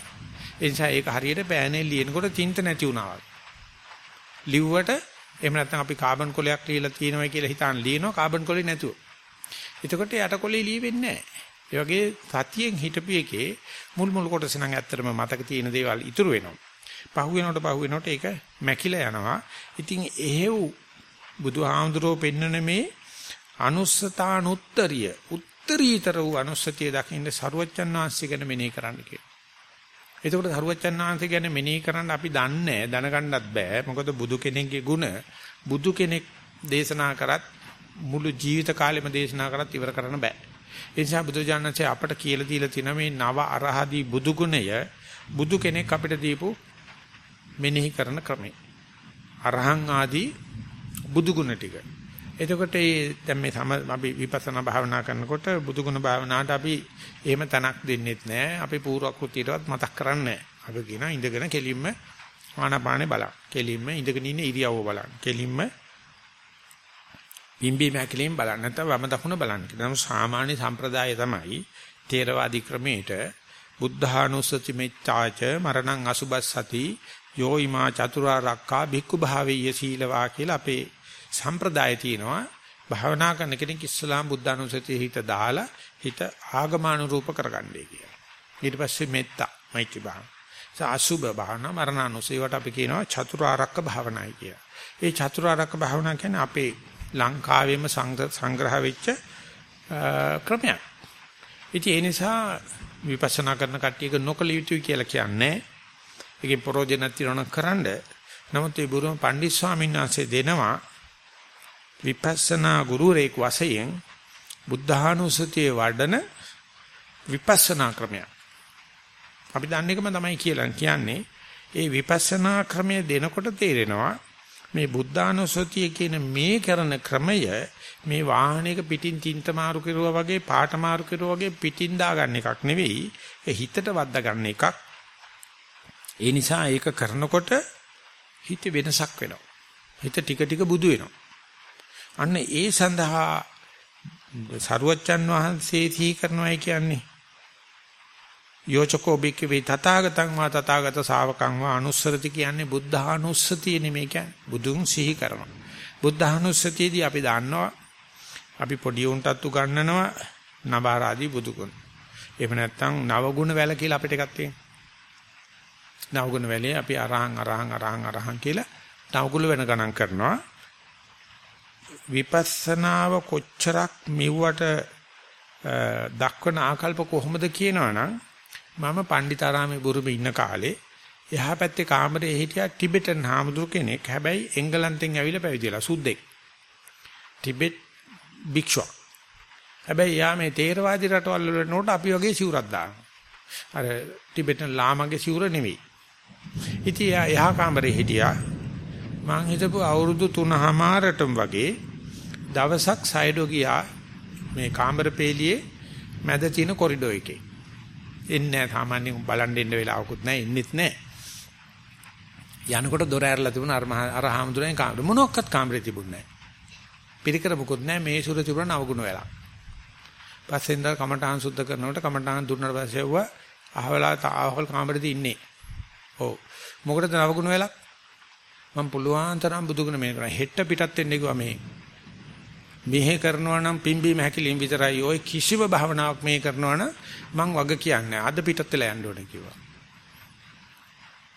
ඒ නිසා ඒක හරියට පෑනේ ලියනකොට තින්ත නැති වුණා වගේ. ලිව්වට එහෙම නැත්නම් අපි කාබන් කොලයක් ලියලා තියෙනවා කියලා හිතාන ලියනවා කාබන් කොලේ නැතුව. එතකොට යට කොලේ ලියෙන්නේ නැහැ. ඒ වගේ සතියෙන් හිටපු එකේ මුල් මුල් කොටස නම් ඇත්තටම මතක තියෙන දේවල් ඉතුරු වෙනවා. පහු වෙනකොට පහු වෙනකොට ඒක මැකිලා යනවා. ඉතින් එහෙව් බුදුහාමුදුරෝ පෙන්නන මේ අනුස්සතානුත්තරිය උත්තරීතර වූ අනුස්සතිය දකින්න සරුවච්චන් වහන්සේ ගැන මෙනෙහි කරන්න කියලා. එතකොට සරුවච්චන් වහන්සේ ගැන මෙනෙහි කරන්න අපි දන්නේ දැනගන්නත් බෑ. මොකද බුදු කෙනෙක්ගේ ගුණ බුදු කෙනෙක් දේශනා කරත් මුළු ජීවිත කාලෙම දේශනා කරත් ඉවර කරන්න බෑ. ඒ නිසා බුදුජානකසේ අපට කියලා දීලා තියෙන මේ නව අරහදී බුදු ගුණය බුදු කෙනෙක් අපිට දීපු මෙනෙහි කරන ක්‍රමය. අරහං ආදී බුදු ගුණ ටික. එතකොට මේ දැන් මේ සම අපි විපස්සනා භාවනා කරනකොට බුදුගුණ භාවනාවට අපි එහෙම තනක් දෙන්නෙත් නැහැ. අපි පූර්වකෘතියටවත් මතක් කරන්නේ නැහැ. අපි කියන ඉඳගෙන කෙලින්ම ආනාපානේ බලන්න. කෙලින්ම ඉඳගෙන ඉන්න ඉරියව්ව බලන්න. කෙලින්ම බිම්බි මැකලින් බලන්න. නැත්නම් වම දකුණ බලන්න. නම් සාමාන්‍ය සම්ප්‍රදාය තමයි තේරවාදී ක්‍රමයට බුද්ධානුස්සති මෙච්ඡාච මරණං අසුබස්සති යෝ ීමා චතුරාර්යක්ඛා භික්ඛු භාවීය සීලවා කියලා අපේ සම්ප්‍රදාය තියෙනවා භාවනා කරන කෙනෙක් ඉස්ලාම් බුද්ධානුසතිය හිත දාලා හිත ආගමානුරූප කරගන්නේ කියලා. ඊට පස්සේ මෙත්තා මෛත්‍රී භාවනා. අසුබ භාවනා මරණානුසීවට අපි කියනවා චතුරාර්යක භාවනායි කියලා. ඒ චතුරාර්යක භාවනා කියන්නේ අපේ ලංකාවේම සංග්‍රහ වෙච්ච ක්‍රමයක්. ඉතින් ඒ නිසා විපස්සනා කරන කට්ටියක නොකල යුතුයි කියලා කියන්නේ. ඒකේ ප්‍රෝජනක් තිරණ කරන්න. නමුත් ඒ බුරුම පණ්ඩිත් ස්වාමීන් වහන්සේ දෙනවා විපස්සනා ගුරුරෙක් වශයෙන් බුද්ධානුස්සතියේ වඩන විපස්සනා ක්‍රමයක්. අපි දන්න එකම තමයි කියලා කියන්නේ. ඒ විපස්සනා ක්‍රමය දෙනකොට තේරෙනවා මේ බුද්ධානුස්සතිය කියන මේ කරන ක්‍රමය මේ වාහනයක පිටින් තින්ත මාරු කරුවා වගේ පාට මාරු කරුවා වගේ පිටින් දාගන්න එකක් නෙවෙයි ඒ හිතට වද්දා ගන්න එකක් ඒ නිසා ඒක කරනකොට හිත වෙනසක් වෙනවා හිත ටික ටික බුදු වෙනවා අන්න ඒ සඳහා සරුවච්චන් වහන්සේ සිහි කරනවායි කියන්නේ. යෝචකෝ බික්කවේ තථාගතං වා තථාගත ශාවකං වා අනුස්සරති කියන්නේ බුද්ධානුස්සතිය නෙමෙයි කියන්නේ. බුදුන් සිහි කරනවා. බුද්ධානුස්සතියදී අපි දන්නවා අපි පොඩි උන්ටත් උගන්වනවා නබාරාදී බුදුගුණ. එහෙම නැත්නම් නවගුණ වැල කියලා අපිට එකක් තියෙනවා. නවගුණ වැලේ අපි අරහං අරහං අරහං අරහං කියලා නවගුණ වෙන ගණන් කරනවා. විපස්සනාව කොච්චරක් මෙව්වට දක්වන ආකල්ප කොහොමද කියනවනම් මම පණ්ඩිතාරාමේ බුරුමේ ඉන්න කාලේ එහා පැත්තේ කාමරේ හිටියා ටිබෙටන් හාමුදුරු කෙනෙක්. හැබැයි එංගලන්තෙන් ඇවිල්ලා පැවිදිලා සුද්දෙක්. ටිබෙට් භික්ෂුව. හැබැයි යා මේ තේරවාදී රටවල් වල නෝට අපි වගේ සිවුරක් දානවා. අර ටිබෙටන් ලාමගේ සිවුර නෙවෙයි. ඉතින් එහා කාමරේ හිටියා. මං හිතපු අවුරුදු 3මාරටම වගේ දවසක් සයිඩෝ ගියා මේ කාමර පේලියේ මැද තියෙන කොරිඩෝ එකේ. එන්නේ නැහැ සාමාන්‍යයෙන් බලන් දෙන්න වෙලාවකුත් නැහැ එන්නෙත් නැහැ. යනකොට දොර ඇරලා තිබුණ අර අර හාමුදුරනේ කාමර මොනක්වත් කාමරේ තිබුණේ නැහැ. පිරිකර මුකුත් නැහැ මේ සුර තිබුණ නවගුණ වෙලා. පස්සේ ඉඳලා කමඨාන් සුද්ධ කරනකොට කමඨාන් දුන්නාට පස්සේ වුණා අහවලා ආහවල් කාමරේදී ඉන්නේ. ඔව්. මොකටද නවගුණ වෙලා? මම පුළුවන් තරම් බුදුගුණ මේ කරා. හෙට්ට පිටත් වෙන්න කිව්වා මේ. මෙහෙ කරනවා නම් පිම්බීම හැකිලින් විතරයි. ওই කිසිම භාවනාවක් මේ කරනවා නම් මං වග කියන්නේ. අද පිටත් වෙලා යන්න ඕනේ කිව්වා.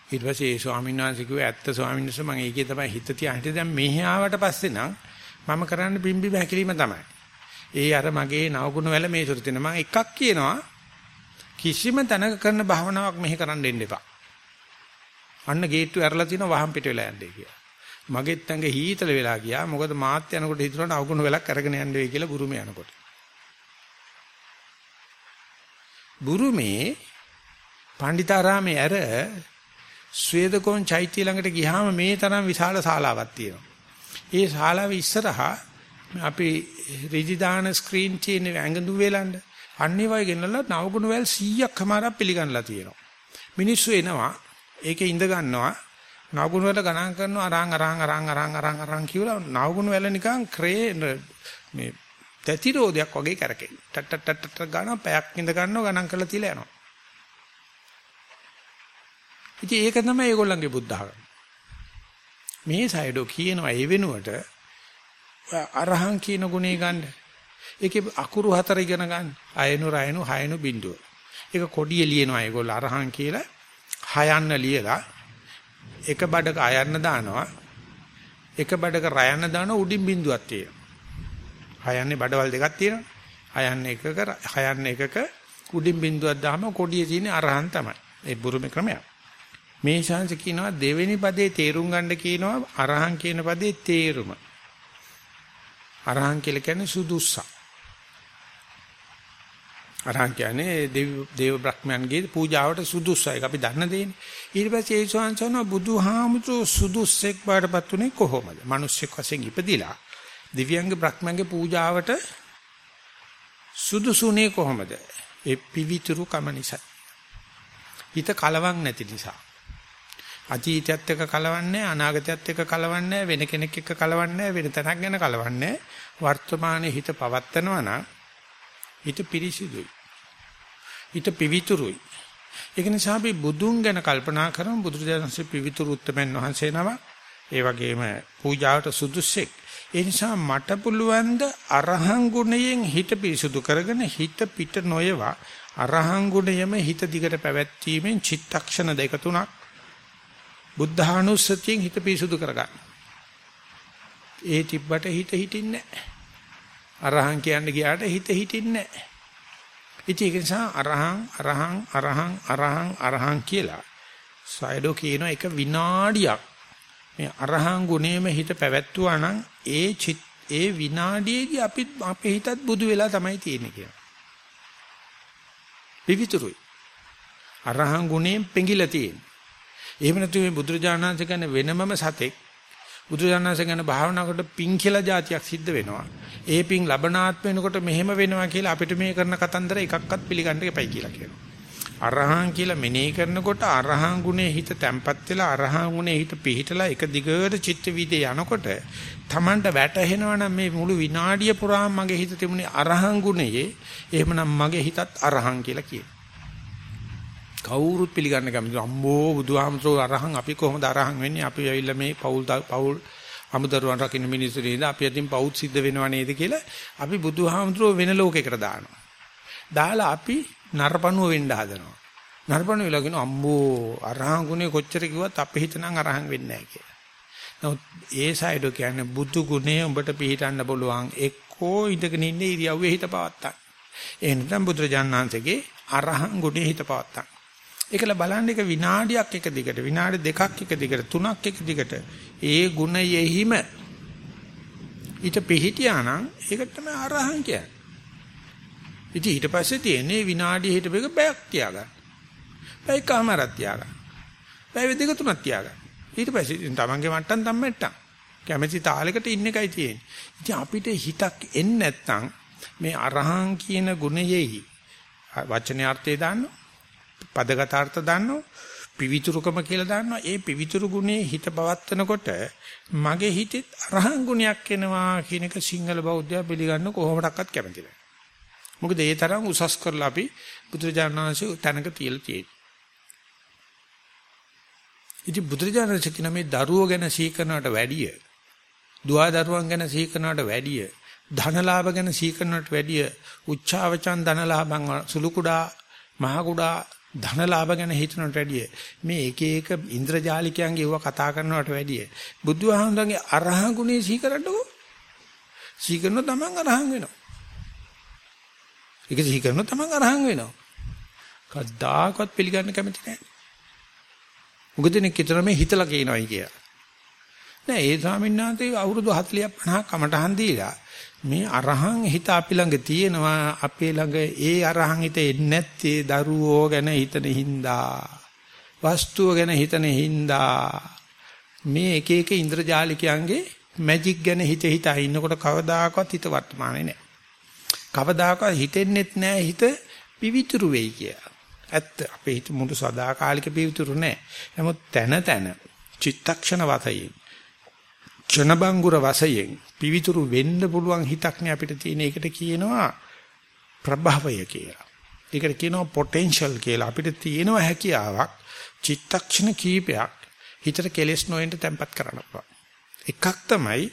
ඊට පස්සේ ඒ ස්වාමීන් වහන්සේ කිව්වා ඇත්ත ස්වාමීන් වහන්සේ මම ඒකේ තමයි හිත තියා හිටියේ. දැන් මෙහෙ ආවට පස්සේ නම් මම කරන්නේ පිම්බීම හැකිලිම තමයි. ඒ අර මගේ නවගුණ වල මේ සුරු තියෙන මම එකක් කියනවා කිසිම තැනක කරන භාවනාවක් මෙහෙ කරන්න දෙන්න එපා. අන්න ගේට්ටු ඇරලා තිනවා වහම් පිට වෙලා යන්නේ කියලා. මගෙත් ඇඟ හීතල වෙලා ගියා. මොකද මාත් යනකොට හිතුණා අවගුණ වෙලක් අරගෙන යන්න වෙයි කියලා බුරුමේ යනකොට. බුරුමේ පණ්ඩිතාරාමේ ඇර ස්වේදකෝන් චෛත්‍ය ළඟට ගියාම මේ තරම් විශාල ශාලාවක් තියෙනවා. ඒ ශාලාවේ ඉස්සරහා අපි රිදි දාන ස්ක්‍රීන් තියෙන ඇඟඳු වේලන්න අන්නේ වගේ ගෙනල්ලා නවගුණ වැල් 100ක් හමාරක් පිළිගන්නලා තියෙනවා. මිනිස්සු එනවා ඒකේ ඉඳ ගන්නවා නවගුණ වල ගණන් කරනවා අරන් අරන් අරන් අරන් අරන් අරන් කියලා නවගුණ වල නිකන් ක්‍රේ මේ තැතිරෝදයක් වගේ කරකෙයි. ටට් ටට් ටට් ගන්න පැයක් ඉඳ ගන්නවා ගණන් කරලා තියලා යනවා. ඉතින් ඒක තමයි ඒගොල්ලන්ගේ බුද්ධ학ම. මේ සයිඩෝ කියනවා ඒ වෙනුවට අරහං කියන ගුණේ ගන්න. ඒකේ අකුරු හතර ඉගෙන ගන්න. අයනු රයනු හයනු බිඳුව. ඒක කොඩිය ලියනවා ඒගොල්ලෝ අරහං කියලා හයන්න ලියලා එක බඩක අයන්න දානවා එක බඩක රයන්න දානවා උඩින් බිඳුවක් තියෙනවා. හයන්නේ බඩවල් දෙකක් තියෙනවා. හයන්න එකක හයන්න එකක උඩින් බිඳුවක් දාම කොඩියේ තියෙන අරහන් තමයි. ඒ බුරුමේ ක්‍රමයක්. මේ ශාංශ කියනවා දෙවෙනි පදේ තේරුම් ගන්න කියනවා අරහන් කියන පදේ තේරුම. අරහන් කියලා කියන්නේ සුදුස්සා අරහන් කියන්නේ දේව දේව බ්‍රහ්මයන්ගේ පූජාවට සුදුස්සයි. අපි දන්න දෙන්නේ. ඊට පස්සේ ඒ ස්වාංශන බුදුහාමුදුරු සුදුස්සෙක් බාටපත් උනේ කොහොමද? මිනිස්සෙක් වශයෙන් ඉපදිලා දිව්‍යංග බ්‍රහ්මයන්ගේ පූජාවට සුදුසුනේ කොහොමද? ඒ පිවිතුරු කම නිසා. හිත කලවම් නැති නිසා. අතීතයත් එක්ක කලවන්නේ අනාගතයත් එක්ක කලවන්නේ වෙන කෙනෙක් එක්ක කලවන්නේ වෙන තැනක් ගැන කලවන්නේ වර්තමානයේ හිත පවත්නවා නම් හිත පිරිසිදුයි. හිත පිවිතුරුයි. ඒක නිසා අපි බුදුන් ගැන කල්පනා කරමු බුදුරජාණන්සේ පිවිතුරු උත්තමයන් වහන්සේ නම ඒ වගේම පූජාවට සුදුස්සෙක්. ඒ නිසා මට පුළුවන් ද අරහං ගුණයෙන් හිත පිරිසුදු කරගෙන හිත පිට නොයවා අරහං ගුණයම හිත දිගට පැවැත්වීමෙන් චිත්තක්ෂණ දෙක තුනක් බුද්ධානුස්සතියෙන් හිත පිරිසුදු කරගන්න. ඒ තිබ්බට හිත හිටින්නේ නැහැ. අරහං කියන්න ගියාට හිත හිටින්නේ නැහැ. ඉතින් ඒක නිසා අරහං අරහං අරහං අරහං අරහං කියලා සයිඩෝ කියන එක විනාඩියක් මේ අරහං ගුණේම හිත පැවැත්වුවා නම් ඒ චිත් ඒ විනාඩියේදී අපි අපේ හිතත් බුදු වෙලා තමයි තියෙන්නේ කියලා. පිවිතුරුයි. අරහං ගුණයෙන් පෙඟිලා තියෙන්නේ. එහෙම නැතු මේ බුදුරජාණන්සේ කියන්නේ වෙනමම සතෙක්. බුදුරජාණන්සේ ගැන භාවනා කොට පිං කියලා જાතියක් සිද්ධ වෙනවා. ඒ පිං ලබනාත්ම වෙනකොට මෙහෙම වෙනවා කියලා අපිට මේ කරන කතන්දර එකක්වත් පිළිගන්න එපයි කියලා කියනවා. අරහං කියලා මෙනෙහි කරනකොට අරහං ගුණේ හිත තැම්පත් වෙලා අරහං ගුණේ හිත පිහිටලා එක දිගට චිත්ත වීදේ යනකොට Tamanට වැටහෙනවා නම් මේ මුළු විනාඩිය පුරාම මගේ හිත තිබුණේ අරහං ගුණයේ එහෙමනම් මගේ හිතත් අරහං කියලා කියනවා. කවුරුත් පිළිගන්න කැමති අම්බෝ බුදුහාමසෝ අරහං අපි කොහොමද අරහං වෙන්නේ අපි ඇවිල්ලා මේ පෞල් පෞල් අමුදරුවන් රකින්න මිනිස්සු නේද අපි අදින් පෞත් සිද්ධ වෙනව නේද කියලා අපි බුදුහාමසෝ වෙන ලෝකයකට දානවා. දාලා අපි නරපණුව වෙන්න හදනවා. නරපණුව වෙලා කියන අම්බෝ අරහං ගුණේ කොච්චර කිව්වත් අපේ හිතනම් අරහං වෙන්නේ නැහැ කියලා. නමුත් ඒ සයිඩෝ කියන්නේ බුදු ගුණේ උඹට පිළිටන්න පුළුවන් එක්කෝ ඉඳගෙන ඉන්නේ ඉරියව්වේ හිත පවත්තා. ඒ නැත්නම් බුදුරජාණන් අරහං ගුණේ හිත පවත්තා. ඒකල බලන්න එක විනාඩියක් එක දිගට විනාඩි දෙකක් එක දිගට තුනක් එක දිගට ඒ ගුණයෙහිම ඊට පිහිටියා නම් ඒකට තමයි අරහං කියන්නේ. ඉතින් ඊට පස්සේ තියෙන්නේ විනාඩිය හිටපෙක බයක් තියාගන්න. බයකමාරක් තියාගන්න. බය දෙක තුනක් තියාගන්න. ඊට පස්සේ තමන්ගේ මට්ටම් තම්මැට්ටම්. කැමැති තාලයකට ඉන්න එකයි තියෙන්නේ. ඉතින් අපිට හිතක් එන්නේ නැත්නම් මේ අරහං කියන ගුණයෙහි වචනේ අර්ථය දාන්නවා. පදගත අර්ථ දාන්නවා. පිවිතුරුකම කියලා දාන්නවා. ඒ පිවිතුරු ගුණේ හිත පවත්නකොට මගේ හිතෙත් අරහං ගුණයක් එනවා කියන එක සිංහල බෞද්ධයා පිළිගන්න කොහොමඩක්වත් කැමති නැහැ. මොකද ඒ තරම් උසස් කරලා අපි බුදුරජාණන් වහන්සේ තැනක තියලා තියෙන්නේ. ඉතින් බුදුරජාණන් වහන්සේ කියන මේ දරුවෝ ගැන සීකරනවට වැඩිය, දුවා දරුවන් ගැන සීකරනවට වැඩිය, ධනලාභ ගැන සීකරනවට වැඩිය, උච්චාවචන් ධනලාභං සුළු කුඩා, මහ කුඩා ධනලාභ ගැන හිතනට වැඩිය. මේ එක එක ඉන්ද්‍රජාලිකයන්ගේ ඒවා කතා කරනවට වැඩිය. බුදුහාමුදුරන්ගේ අරහං ගුණේ සීකරන්නකෝ සීකරන තමන් අරහං වෙනවා. ඒක සීකරන තමන් අරහං වෙනවා. කද්දාකවත් පිළිගන්න කැමති නැහැ. මොකද නේ කිතර මේ හිතලා කියනවායි කියලා. නෑ ඒ ස්වාමීන් වහන්සේ අවුරුදු 40ක් 50ක් කමටහන් දීලා මේ අරහං හිත අපි ළඟ තියෙනවා අපේ ළඟ ඒ අරහං හිත එන්නේ නැත්තේ දරුවෝ ගැන හිතන හින්දා වස්තුව ගැන හිතන හින්දා. මේ එක එක ඉන්ද්‍රජාලිකයන්ගේ මැජික් ගැන හිත හිතා ඉන්නකොට කවදාකවත් හිත වර්තමානේ නැහැ කවදාකවත් හිතෙන්නෙත් නැහැ හිත පිවිතුරු වෙයි කියලා. ඇත්ත. අපේ හිත මුළු සදාකාලික පිවිතුරු නැහැ නමුත් තන තන චිත්තක්ෂණ වතයෙන් ක්ෂණබංගුර වශයෙන් පිවිතුරු වෙන්න පුළුවන් හිතක් නේ අපිට තියෙන. ඒකට කියනවා ප්‍රභවය කියලා. ඒකට කියනවා පොටෙන්ෂල් කියලා. අපිට තියෙනවා හැකියාවක් චිත්තක්ෂණ කීපයක් හිතට කෙලෙස් නොවෙන්න තැම්පත් කරන්න පුළුවන්. එකක් තමයි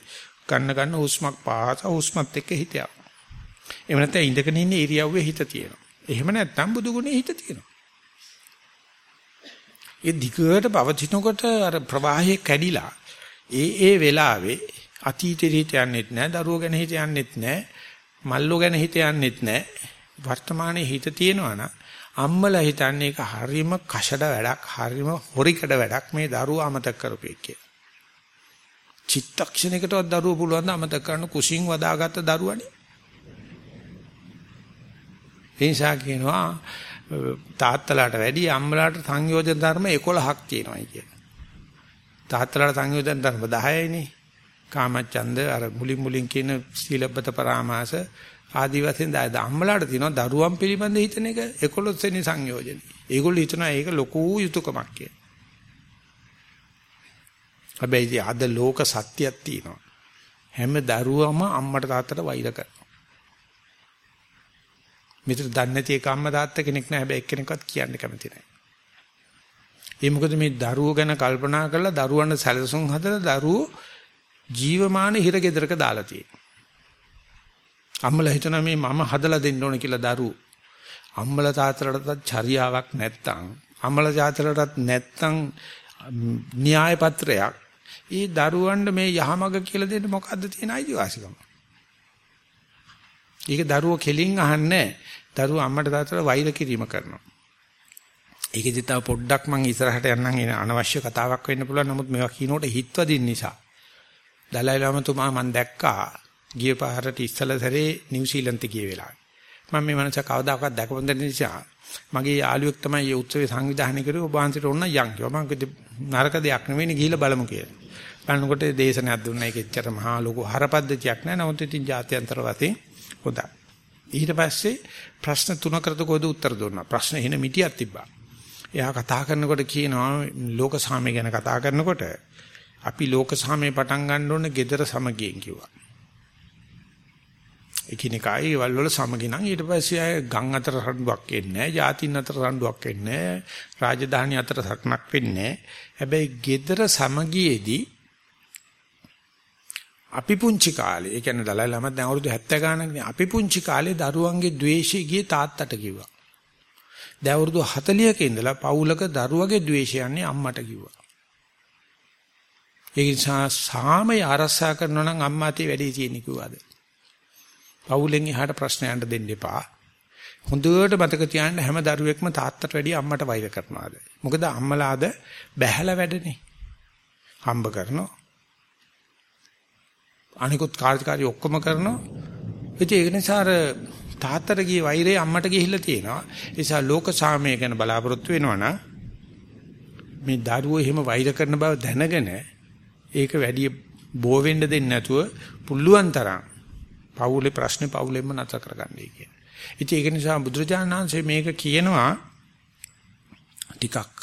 ගන්න ගන්න හුස්මක් පාස හුස්මත් එක්ක හිතයක්. එහෙම නැත්නම් ඉඳගෙන ඉන්න ඉරියව්වේ හිත තියෙනවා. එහෙම නැත්නම් බුදුගුණේ හිත තියෙනවා. ඒ දිගට පවතිනකොට අර ප්‍රවාහය කැඩිලා ඒ ඒ වෙලාවේ අතීතෙට හිත යන්නෙත් නැහැ, දරුවෝ ගැන හිත යන්නෙත් නැහැ, මල්ලෝ ගැන හිත යන්නෙත් නැහැ. වර්තමානයේ හිත තියෙනවා නම් අම්මලා හිතන්නේ ඒක හරිම කෂඩ වැඩක්, හරිම හොරිකඩ වැඩක් මේ දරුවා අමතක කරපේ කියලා. චිත්තක්ෂණයකටවත් දරුවෝ පුළුවන් ද අමතක කරන්න කුසින් වදාගත්ත දරුවනේ. එනිසා කියනවා තාත්තලාට වැඩි අම්මලාට සංයෝජන ධර්ම 11ක් තියෙනවායි කියලා. තාත්තලාට සංයෝජන ධර්ම 10යිනේ. කාමච්ඡන්ද අර මුලින් මුලින් කියන සීලබ්බත පරාමාස ආදි වශයෙන් දායද අම්මලාට තියෙනවා දරුවන් පිළිබඳ හිතන එක 11 වෙනි සංයෝජනේ. ඒගොල්ලෝ හිතනවා ඒක ලොකු යුතුයකමක් කියලා. හැබැයි අද ලෝක සත්‍යයක් තියෙනවා. හැම දරුවම අම්මට තාත්තට වෛර කරනවා. මෙතන දන්නේ නැති එක අම්මා තාත්තා කෙනෙක් නෑ හැබැයි එක්කෙනෙක්වත් කියන්න කැමති නෑ. ඒ මොකද මේ දරුවෝ ගැන කල්පනා කරලා දරුවන්ට සැලසුම් හදලා දරුවෝ ජීවමාන හිරගෙදරක දාලා තියෙනවා. අම්මලා හිතනවා මේ මම හදලා දෙන්න ඕන කියලා දරුවෝ. අම්මලා තාත්තලටත් චර්යාවක් නැත්තම් අම්මලා තාත්තලටත් නැත්තම් න්‍යාය පත්‍රයක් ඒ දරුවන්ට මේ යහමඟ කියලා දෙන්න මොකද්ද තියෙන අයිතිවාසිකම? ඒක දරුවෝ කෙලින් අහන්නේ දරුවෝ අම්මට තාත්තට වෛර කිරීම කරනවා. ඒකෙදි තව පොඩ්ඩක් මම ඉස්සරහට යන්නම් එන අනවශ්‍ය කතාවක් වෙන්න පුළුවන්. නමුත් මේවා කිනෝට හිතවදින්න නිසා. දලයි ලාමතුමා මම දැක්කා ගිය පාරට ඉස්සල සැරේ නිව්සීලන්ත ගිය වෙලාවේ. මම මේ මනස කවදාකවත් දැකපු දෙන්න නිසා මගේ යාළුවෙක් තමයි මේ උත්සවේ සංවිධානය කරේ ඔබ වහන්සේට ඕන යන් කිව්වා. මම නරක දෙයක් නෙවෙයි ගිහිල්ලා බලමු කියලා. බලනකොට දේශනයක් දුන්නා ඒක එච්චර මහා ලොකු හරපද්ධතියක් නෑ. නමුත් ඉතින් ජාත්‍යන්තර වශයෙන් හොඳයි. ඊට පස්සේ ප්‍රශ්න තුනකට කොහොද උත්තර දුන්නා. ප්‍රශ්න එන මිටියක් තිබ්බා. එයා කතා කරනකොට කියනවා ලෝක සාමය ගැන කතා කරනකොට අපි ලෝක සාමය පටන් ගන්න ඕනේ gedara සමගියෙන් කිව්වා. එකිනෙකායි වල වල සමගිනම් ඊට පස්සේ අය ගම් අතර රණ්ඩුවක් එන්නේ නැහැ, ජාතින් අතර රණ්ඩුවක් එන්නේ නැහැ, රාජධානි අතර සටනක් වෙන්නේ හැබැයි gedara සමගියේදී අපි පුංචි කාලේ, ඒ කියන්නේ දලයි ළමත් දැන් අවුරුදු 70 ගානක් අපි පුංචි කාලේ දරුවන්ගේ द्वේෂය ගියේ තාත්තට කිව්වා. දැන් අවුරුදු 40ක ඉඳලා පවුලක දරුවගේ द्वේෂය යන්නේ අම්මට කිව්වා. ඒ නිසා සාමය ආරක්ෂා කරනවා නම් අම්මාතේ වැඩේ තියෙන්නේ කිව්වාද? පවුලෙන් එහාට ප්‍රශ්නයන්ට දෙන්න එපා. හොඳට මතක තියාගන්න හැම දරුවෙක්ම තාත්තට වැඩිය අම්මට වෛර කරනවාද? මොකද අම්මලාද බැහැලා වැඩනේ. හම්බ කරනවා. අනිකුත් කාර්යකාරී ඔක්කොම කරනවා. ඉතින් ඒක නිසා අර තාත්තට ගියේ වෛරය අම්මට ගිහිල්ලා තියෙනවා. ඒ නිසා ලෝක සාමය ගැන බලාපොරොත්තු වෙනවා මේ දරුවෝ එහෙම වෛර කරන බව දැනගෙන ඒක වැඩි බෝ වෙන්න දෙන්නේ නැතුව පුළුවන් තරම් පවුලේ ප්‍රශ්නේ පවුලෙන්ම නැතර කරගන්නයි කියන්නේ. ඉතින් ඒක නිසා බුදුරජාණන් වහන්සේ මේක කියනවා ටිකක්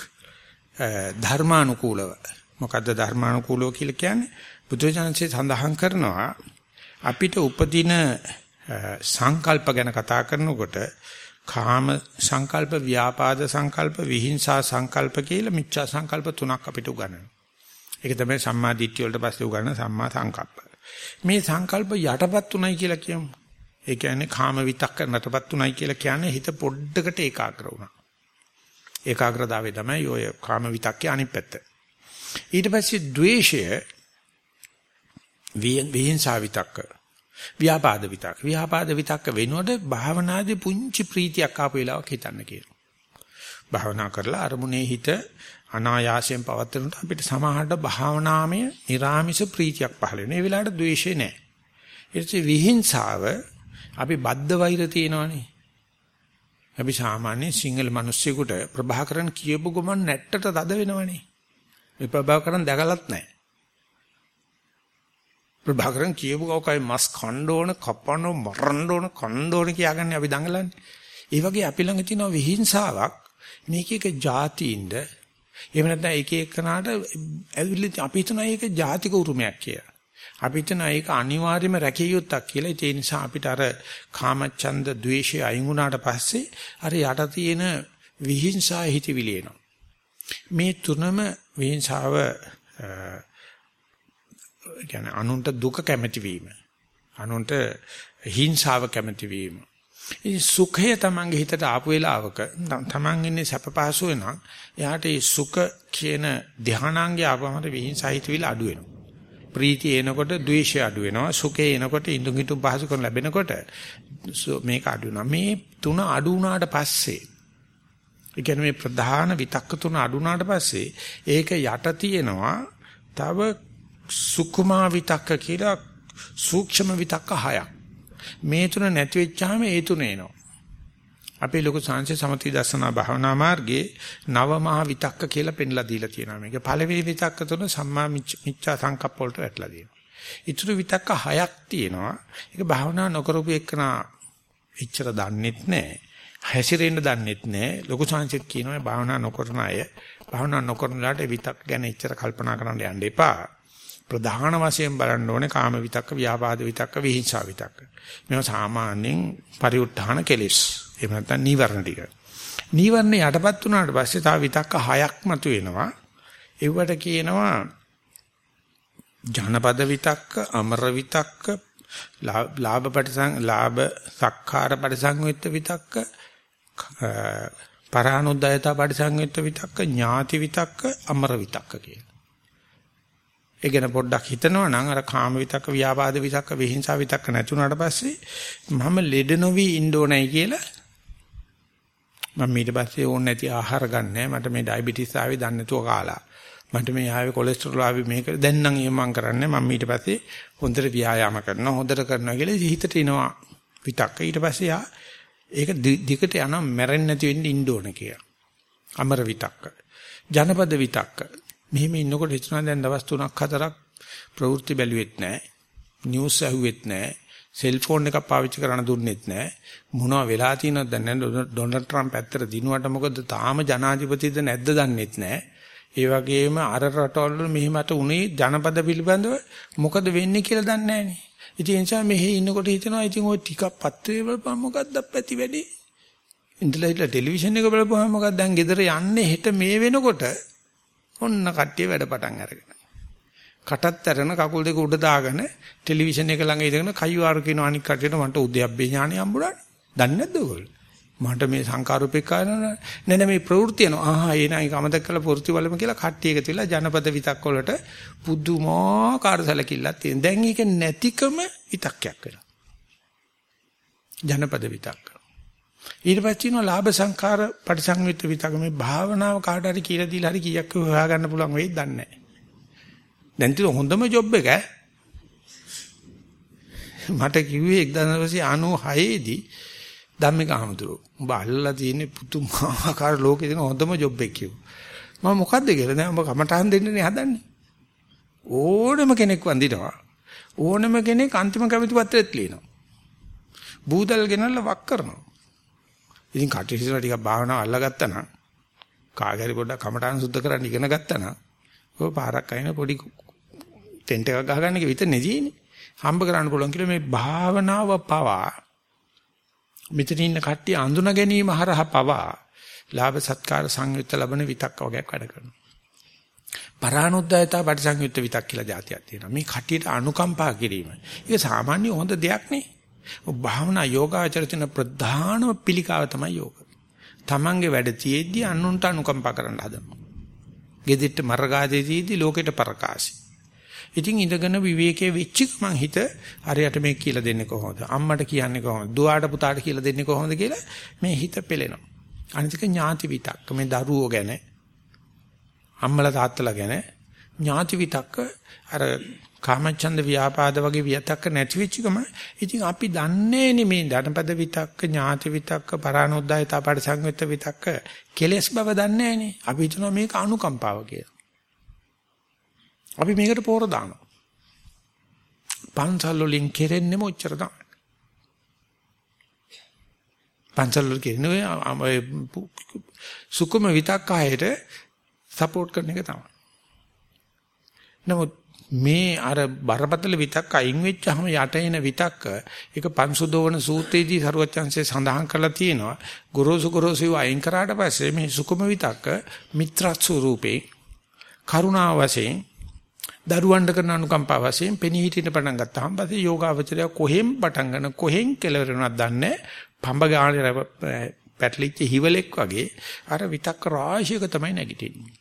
ධර්මානුකූලව. මොකද්ද ධර්මානුකූලව කියලා කියන්නේ? බුදුරජාණන්සේ සඳහන් කරනවා අපිට උපදින සංකල්ප ගැන කතා කරනකොට කාම සංකල්ප, ව්‍යාපාද සංකල්ප, විහිංසා සංකල්ප කියලා මිච්ඡා සංකල්ප තුනක් අපිට උගන්වනවා. ඒක තමයි සම්මා දිට්ඨිය වලට පස්සේ උගන්වන සම්මා සංකල්ප. මේ සංකල්ප යටපත් උනායි කියලා කියමු. ඒ කියන්නේ කාම විතක්ක නටපත් උනායි කියලා කියන්නේ හිත පොඩ්ඩකට ඒකාග්‍ර වුණා. ඒකාග්‍රතාවය තමයි ඔය කාම විතක්කේ අනිත් පැත්ත. ඊට පස්සේ ද්වේෂය විහිංසා විතක්ක ව්‍යාපාද විතක්. ව්‍යාපාද විතක්ක වෙනකොට භාවනාදී පුංචි ප්‍රීතියක් ආපු වෙලාවක් හිතන්න කියනවා. භාවනා කරලා අරමුණේ හිත අනායාසයෙන් පවත්වනට අපිට සමහරට භාවනාමය निराமிස ප්‍රීතියක් පහළ වෙනවා. ඒ වෙලාවට ද්වේෂය නැහැ. ඊට විහිංසාව අපි බද්ධ වෛර තියෙනවනේ. අපි සාමාන්‍ය සිංහල මිනිස්සුෙකුට ප්‍රභාකරන් කියපු ගමන් නැට්ටට තද වෙනවනේ. ඒ ප්‍රභාකරන් දැකලත් නැහැ. ප්‍රභාකරන් කියපු කවකයි මස් කණ්ඩ ඕන, කපන්න මරන්න ඕන, කණ්ඩ ඕන කියාගන්නේ අපි දඟලන්නේ. ඒ වගේ අපි ළඟ තියෙන විහිංසාවක් මේක එක જાතියින්ද එහෙම නැත්නම් එක එකනාට ඇවිල්ලා අපි හිතනවා ඒක ජාතික උරුමයක් කියලා. අපි හිතනවා ඒක අනිවාර්යයෙන්ම රැකිය යුත්තක් කියලා. ඒ නිසා අපිට අර කාමච්ඡන්ද ද්වේෂය අයින් වුණාට පස්සේ අර යට තියෙන විහිංසා හිතවිලි එනවා. මේ තුනම විහිංසාව කියන්නේ අනුන්ට දුක කැමැති වීම. අනුන්ට හිංසාව කැමැති වීම. ඉතින් සුඛය තමන්ගේ හිතට ආපු වෙලාවක තමන් ඉන්නේ සැප පහසුවේ නම් එයාට ඒ සුඛ කියන ධානාංගය ආවම විහිංසහිත විල අඩු වෙනවා. ප්‍රීතිය එනකොට ද්වේෂය අඩු වෙනවා. සුඛය එනකොට ඉඳුන් හිටුම් පහසුකම් ලැබෙනකොට මේක අඩු වෙනවා. මේ තුන අඩු වුණාට පස්සේ ඒ කියන්නේ මේ ප්‍රධාන විතක්ක තුන අඩු වුණාට පස්සේ ඒක යට තියෙනවා තව සුකුමා විතක්ක කියලා සූක්ෂම විතක්ක හයක්. මේ තුන නැති වෙච්චාම ඒ තුන එනවා. අපේ ලොකු සංසය සමති දර්ශනා භාවනා මාර්ගයේ නව මහ විතක්ක කියලා පෙන්ලා දීලා තියෙනවා. මේක පළවෙනි විතක්ක තුන සම්මා මිච්ඡා සංකප්ප වලට වැටලා තියෙනවා. ඊටු විතක්ක හයක් තියෙනවා. ඒක භාවනා නොකරපු එක්කනා එච්චර දන්නෙත් නැහැ. හැසිරෙන්න දන්නෙත් නැහැ. ලොකු සංසෙත් කියනවා භාවනා නොකරන අය භාවනා නොකරනලාට විතක් ගැන එච්චර කල්පනා කරන්න යන්න එපා. ප්‍රධාන වශයෙන් බලන්න ඕනේ කාම විතක්ක, ව්‍යාපාද විතක්ක, විහිංසා විතක්ක. මේවා සාමාන්‍යයෙන් පරිඋත්ථාන කෙලෙස්. එහෙම නැත්නම් නීවරණ ටික. නීවරණ යටපත් වුණාට පස්සේ තව විතක්ක හයක් මතුවෙනවා. ඒවට කියනවා ජනපද විතක්ක, අමර විතක්ක, ලාභ පරිසං ලාභ සක්කාර පරිසංවිත විතක්ක පරානුද්යතා පරිසංයුත්ත විතක්ක ඥාති විතක්ක අමර විතක්ක කිය. ඒ ගැන පොඩ්ඩක් හිතනවා නම් අර කාම විතක්ක, ව්‍යාපාද විතක්ක, විහිංසා විතක්ක නැතුණාට පස්සේ මම ලෙඩ නොවි ඉන්න ඕනයි කියලා මම ඊට පස්සේ ඕන නැති ආහාර ගන්නෑ මට මේ ඩයබටිස් ආවේ දන්නේ නැතුව කාලා මට මේ ආවේ කොලෙස්ටරෝල් ආවේ මේක දැන් නම් එහෙම මම කරන්නේ මම ඊට පස්සේ හොඳට ව්‍යායාම කරනවා හොඳට කරනවා කියලා හිතට එනවා විතක්ක ඊට පස්සේ ආ ඒක දිගට යනවා මැරෙන්නේ නැති වෙන්න ඉන්න ඕන කියලා. අමර විතක්ක. ජනපද විතක්ක. මෙහෙම ඉන්නකොට හිතනවා දැන් දවස් 3ක් 4ක් ප්‍රවෘත්ති බැලුවෙත් නැහැ. නිවුස් ඇහුවෙත් නැහැ. සෙල්ෆෝන් එකක් පාවිච්චි කරන්න දුන්නෙත් නැහැ. මොනවා වෙලා තියෙනවද දැන් ඩොනල්ඩ් ට්‍රම්ප් ඇත්තට දිනුවට මොකද තාම ජනාධිපතිද නැද්ද දන්නෙත් නැහැ. ඒ වගේම අර රටවල මෙහිමට උනේ ජනපද පිළිබඳව මොකද වෙන්නේ කියලා දන්නේ නැහනේ. ඉතින් ඒ නිසා මෙහි ඉන්නකොට හිතනවා ඉතින් ওই ටිකක් පත්‍රේ බලපන් මොකක්ද පැති වැඩි. ඉන්ටර්නෙට් ඉතලා ටෙලිවිෂන් එක බලපුවම මොකක්ද දැන් ගෙදර යන්නේ හෙට මේ වෙනකොට ඔන්න කට්ටිය වැඩ පටන් අරගෙන. කටත් ඇරන කකුල් දෙක උඩ දාගෙන ටෙලිවිෂන් එක ළඟ ඉඳගෙන කයිවාර කියන අනික් කටට මන්ට උද්‍යප්පේ ඥානෙ හම්බුණානේ. දන්නේ නැද්ද ඔයගොල්ලෝ? මට මේ සංකාරූපේකා නෑ නෑ මේ ප්‍රවෘත්ති යනවා. ආහා එන එක අමතක කළ ප්‍රවෘත්ති වලම කියලා කට්ටිය එකතු වෙලා ජනපද විතක් වලට පුදුමාකාර සැලකිල්ලක් තියෙන. දැන් ඒක නැතිකම විතක්යක් වෙනවා. ජනපද විතක්. ඊට පස්සේ ඉනවා ලාභ සංඛාර පරිසංවිත විතක මේ භාවනාව කාට හරි කියලා දීලා හරි කීයක් හොයාගන්න පුළුවන් වෙයිද දන්නේ නැහැ. දැන් තියෙන හොඳම ජොබ් එක මට කිව්වේ 1996 දී ධම්මික අහමතුරු. උඹ අල්ලලා තියෙන පුදුමාකාර ලෝකේ තියෙන හොඳම ජොබ් එක කිව්වා. මම මොකද්ද කියලා දැන් උඹ කමටහන් දෙන්නනේ හදන්නේ. ඕනම කෙනෙක් වඳිනවා. ඕනම කෙනෙක් අන්තිම කැමති පත්‍රෙත් ලියනවා. බූදල් ගෙනල්ලා වක් කරනවා. ඉතින් කටහිසලා ටිකක් භාවනාව අල්ලගත්තා නම් කාගෑරි පොඩ්ඩක් කමටහන් සුද්ධ කරන්න ඉගෙන ගත්තා නම් ඔය පාරක් අයින පොඩි ටෙන්ට් එකක් ගහගන්න එක විතර නෙදීනේ. හම්බ කරන්න පුළුවන් කියලා මේ භාවනාව පවා මෙතන ඉන්න කට්ටිය අඳුන ගැනීම හරහා පවා ලාභ සත්කාර සංයුක්ත ලබන විතක්ක වගේක් වැඩ කරනවා. පරානුද්යතා පරිසංයුක්ත විතක් කියලා જાතියක් තියෙනවා. මේ කට්ටියට අනුකම්පා කිරීම. ඒක සාමාන්‍ය හොඳ දෙයක් නේ. භාවනා යෝගාචරිතන ප්‍රධානම පිළිකාව තමයි යෝග. තමන්ගේ වැඩ තියේදී අනුන්ට අනුකම්පා කරන්න හදනවා. gedette මර්ගාදීදී ලෝකෙට පරකාසි. ඉතින් ඉඳගෙන විවේකයේ වෙච්ච මං හිත හරියට මේ කියලා දෙන්නේ කොහොමද? අම්මට කියන්නේ කොහොමද? දුවාට පුතාට කියලා දෙන්නේ කොහොමද කියලා මේ හිත පෙලෙනවා. අනිතික ඥාති විතක්ක මේ දරුවෝ ගැන අම්මලා තාත්තලා ගැන ඥාති විතක්ක අර කාමච්ඡන්ද ව්‍යාපාද වගේ විතක්ක නැති වෙච්ච ගම ඉතින් අපි දන්නේ නේ මේ ධනපද විතක්ක ඥාති විතක්ක පරානොද්දායතා පරිසංවිත විතක්ක කෙලස් බව දන්නේ නේ අපි හිතනවා මේක අනුකම්පාව කියලා අපි මේකට පෝර දානවා. පන්සල් වලින් කෙරෙන්නේම ඔච්චර තමයි. පන්සල් වල කියන්නේ සුකුම විතක් ආයෙට සපෝට් කරන එක තමයි. නමුත් මේ අර බරපතල විතක් අයින් වෙච්චාම යට එන විතක්ක ඒක පංසුදෝවන සූත්‍රයේදී සරුවචන්සේ සඳහන් කරලා තියෙනවා ගොරෝසු ගොරෝසු අයින් කරාට පස්සේ මේ සුකුම විතක්ක මිත්‍රත් ස්වරූපේ කරුණා වශයෙන් දරුවන්ට කරන අනුකම්පාව වශයෙන් පෙනී හිටින්න පටන් ගත්තාම පස්සේ යෝගාවචරය කොහෙන් පටන් ගන්න කොහෙන් කෙලවර වෙනවද දන්නේ පඹ ගානේ පැටලිච්ච හිවලෙක් වගේ අර විතක්ක රාශියක තමයි නැගිටින්නේ.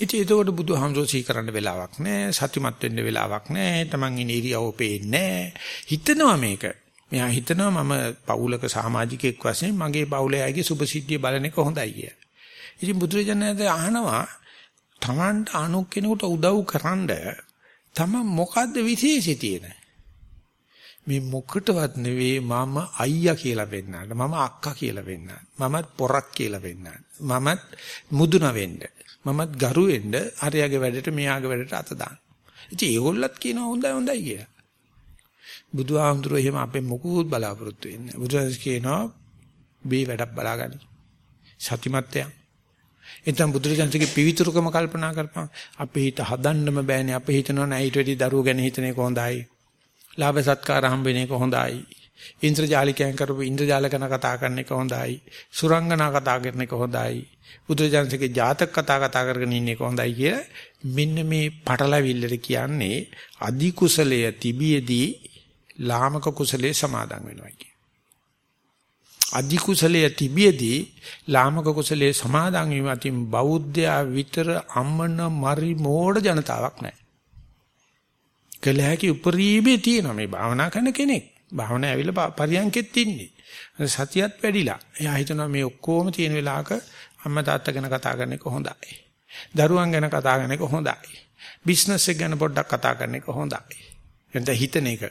ඉතින් ඒකට බුදුහාමුදුරුවෝ සී කරන්න වෙලාවක් නැහැ සතුටුමත් වෙන්න වෙලාවක් නැහැ Taman ඉන ඉරියව් පේන්නේ හිතනවා මේක. මෙයා හිතනවා මම පවුලක සමාජිකයෙක් වශයෙන් මගේ පවුලේ අයගේ සුභසිද්ධිය බලන එක හොඳයි කියලා. ඉතින් බුදුරජාණන් අහනවා Tamanට අනුක් කෙනෙකුට උදව් කරන්න තම මොකද්ද විශේෂය තියෙන? මේ මොකටවත් නෙවෙයි මම අයියා කියලා වෙන්නට මම අක්කා කියලා වෙන්නට මමත් පොරක් කියලා වෙන්නට මමත් මුදුන වෙන්න. මමත් ගරු වෙන්න අරයාගේ වැඩට මෙයාගේ වැඩට අත දාන්න ඉතින් ඒගොල්ලත් කියනවා හොඳයි හොඳයි කියලා බුදුහාමුදුරුවෝ එහෙම අපේ මොකුත් බලාපොරොත්තු වෙන්නේ බුදුහාමුදුරුවෝ කියනවා මේ වැඩක් බලාගන්න සතිමත්යන් එතන බුදුරජාණන්සේගේ පිවිතුරුකම කල්පනා කරපන්. අපේ හිත හදන්නම බෑනේ. අපේ හිතනවා නෑ ඊට වැඩි දරුවෝ ගැන හිතන එක හොඳයි. ලාභ සත්කාර හම්බ වෙන එක හොඳයි. ඉන්ද්‍රජාලිකයන් කරපු ඉන්ද්‍රජාල ගැන කතා කරන එක හොඳයි. සුරංගනා කතා කරන එක හොඳයි. බුදුරජාණන්සේගේ ජාතක කතා කතා කරගෙන ඉන්න එක හොඳයි කියලා මෙන්න මේ පටලවිල්ලට කියන්නේ අදි කුසලය තිබියදී ලාමක කුසලයේ සමාදන් වෙනවා කිය. අධි කුසලයේ තිබියදී ලාමක කුසලයේ සමාදන් වීම අතින් බෞද්ධයා විතර අම්මන මරි මෝඩ ජනතාවක් නැහැ. කළ හැකි උපරිමේ තියෙනවා මේ භාවනා කරන කෙනෙක්. භාවනා ඇවිල්ලා පරියන්කෙත් ඉන්නේ. සතියත් වැඩිලා. එයා හිතනවා මේ ඔක්කොම තියෙන වෙලාවක අම්මා තාත්තා ගැන කතා කරන එක හොඳයි. දරුවන් ගැන කතා කරන එක හොඳයි. බිස්නස් එක ගැන පොඩ්ඩක් කතා කරන එක හොඳයි. එතන හිතන එක.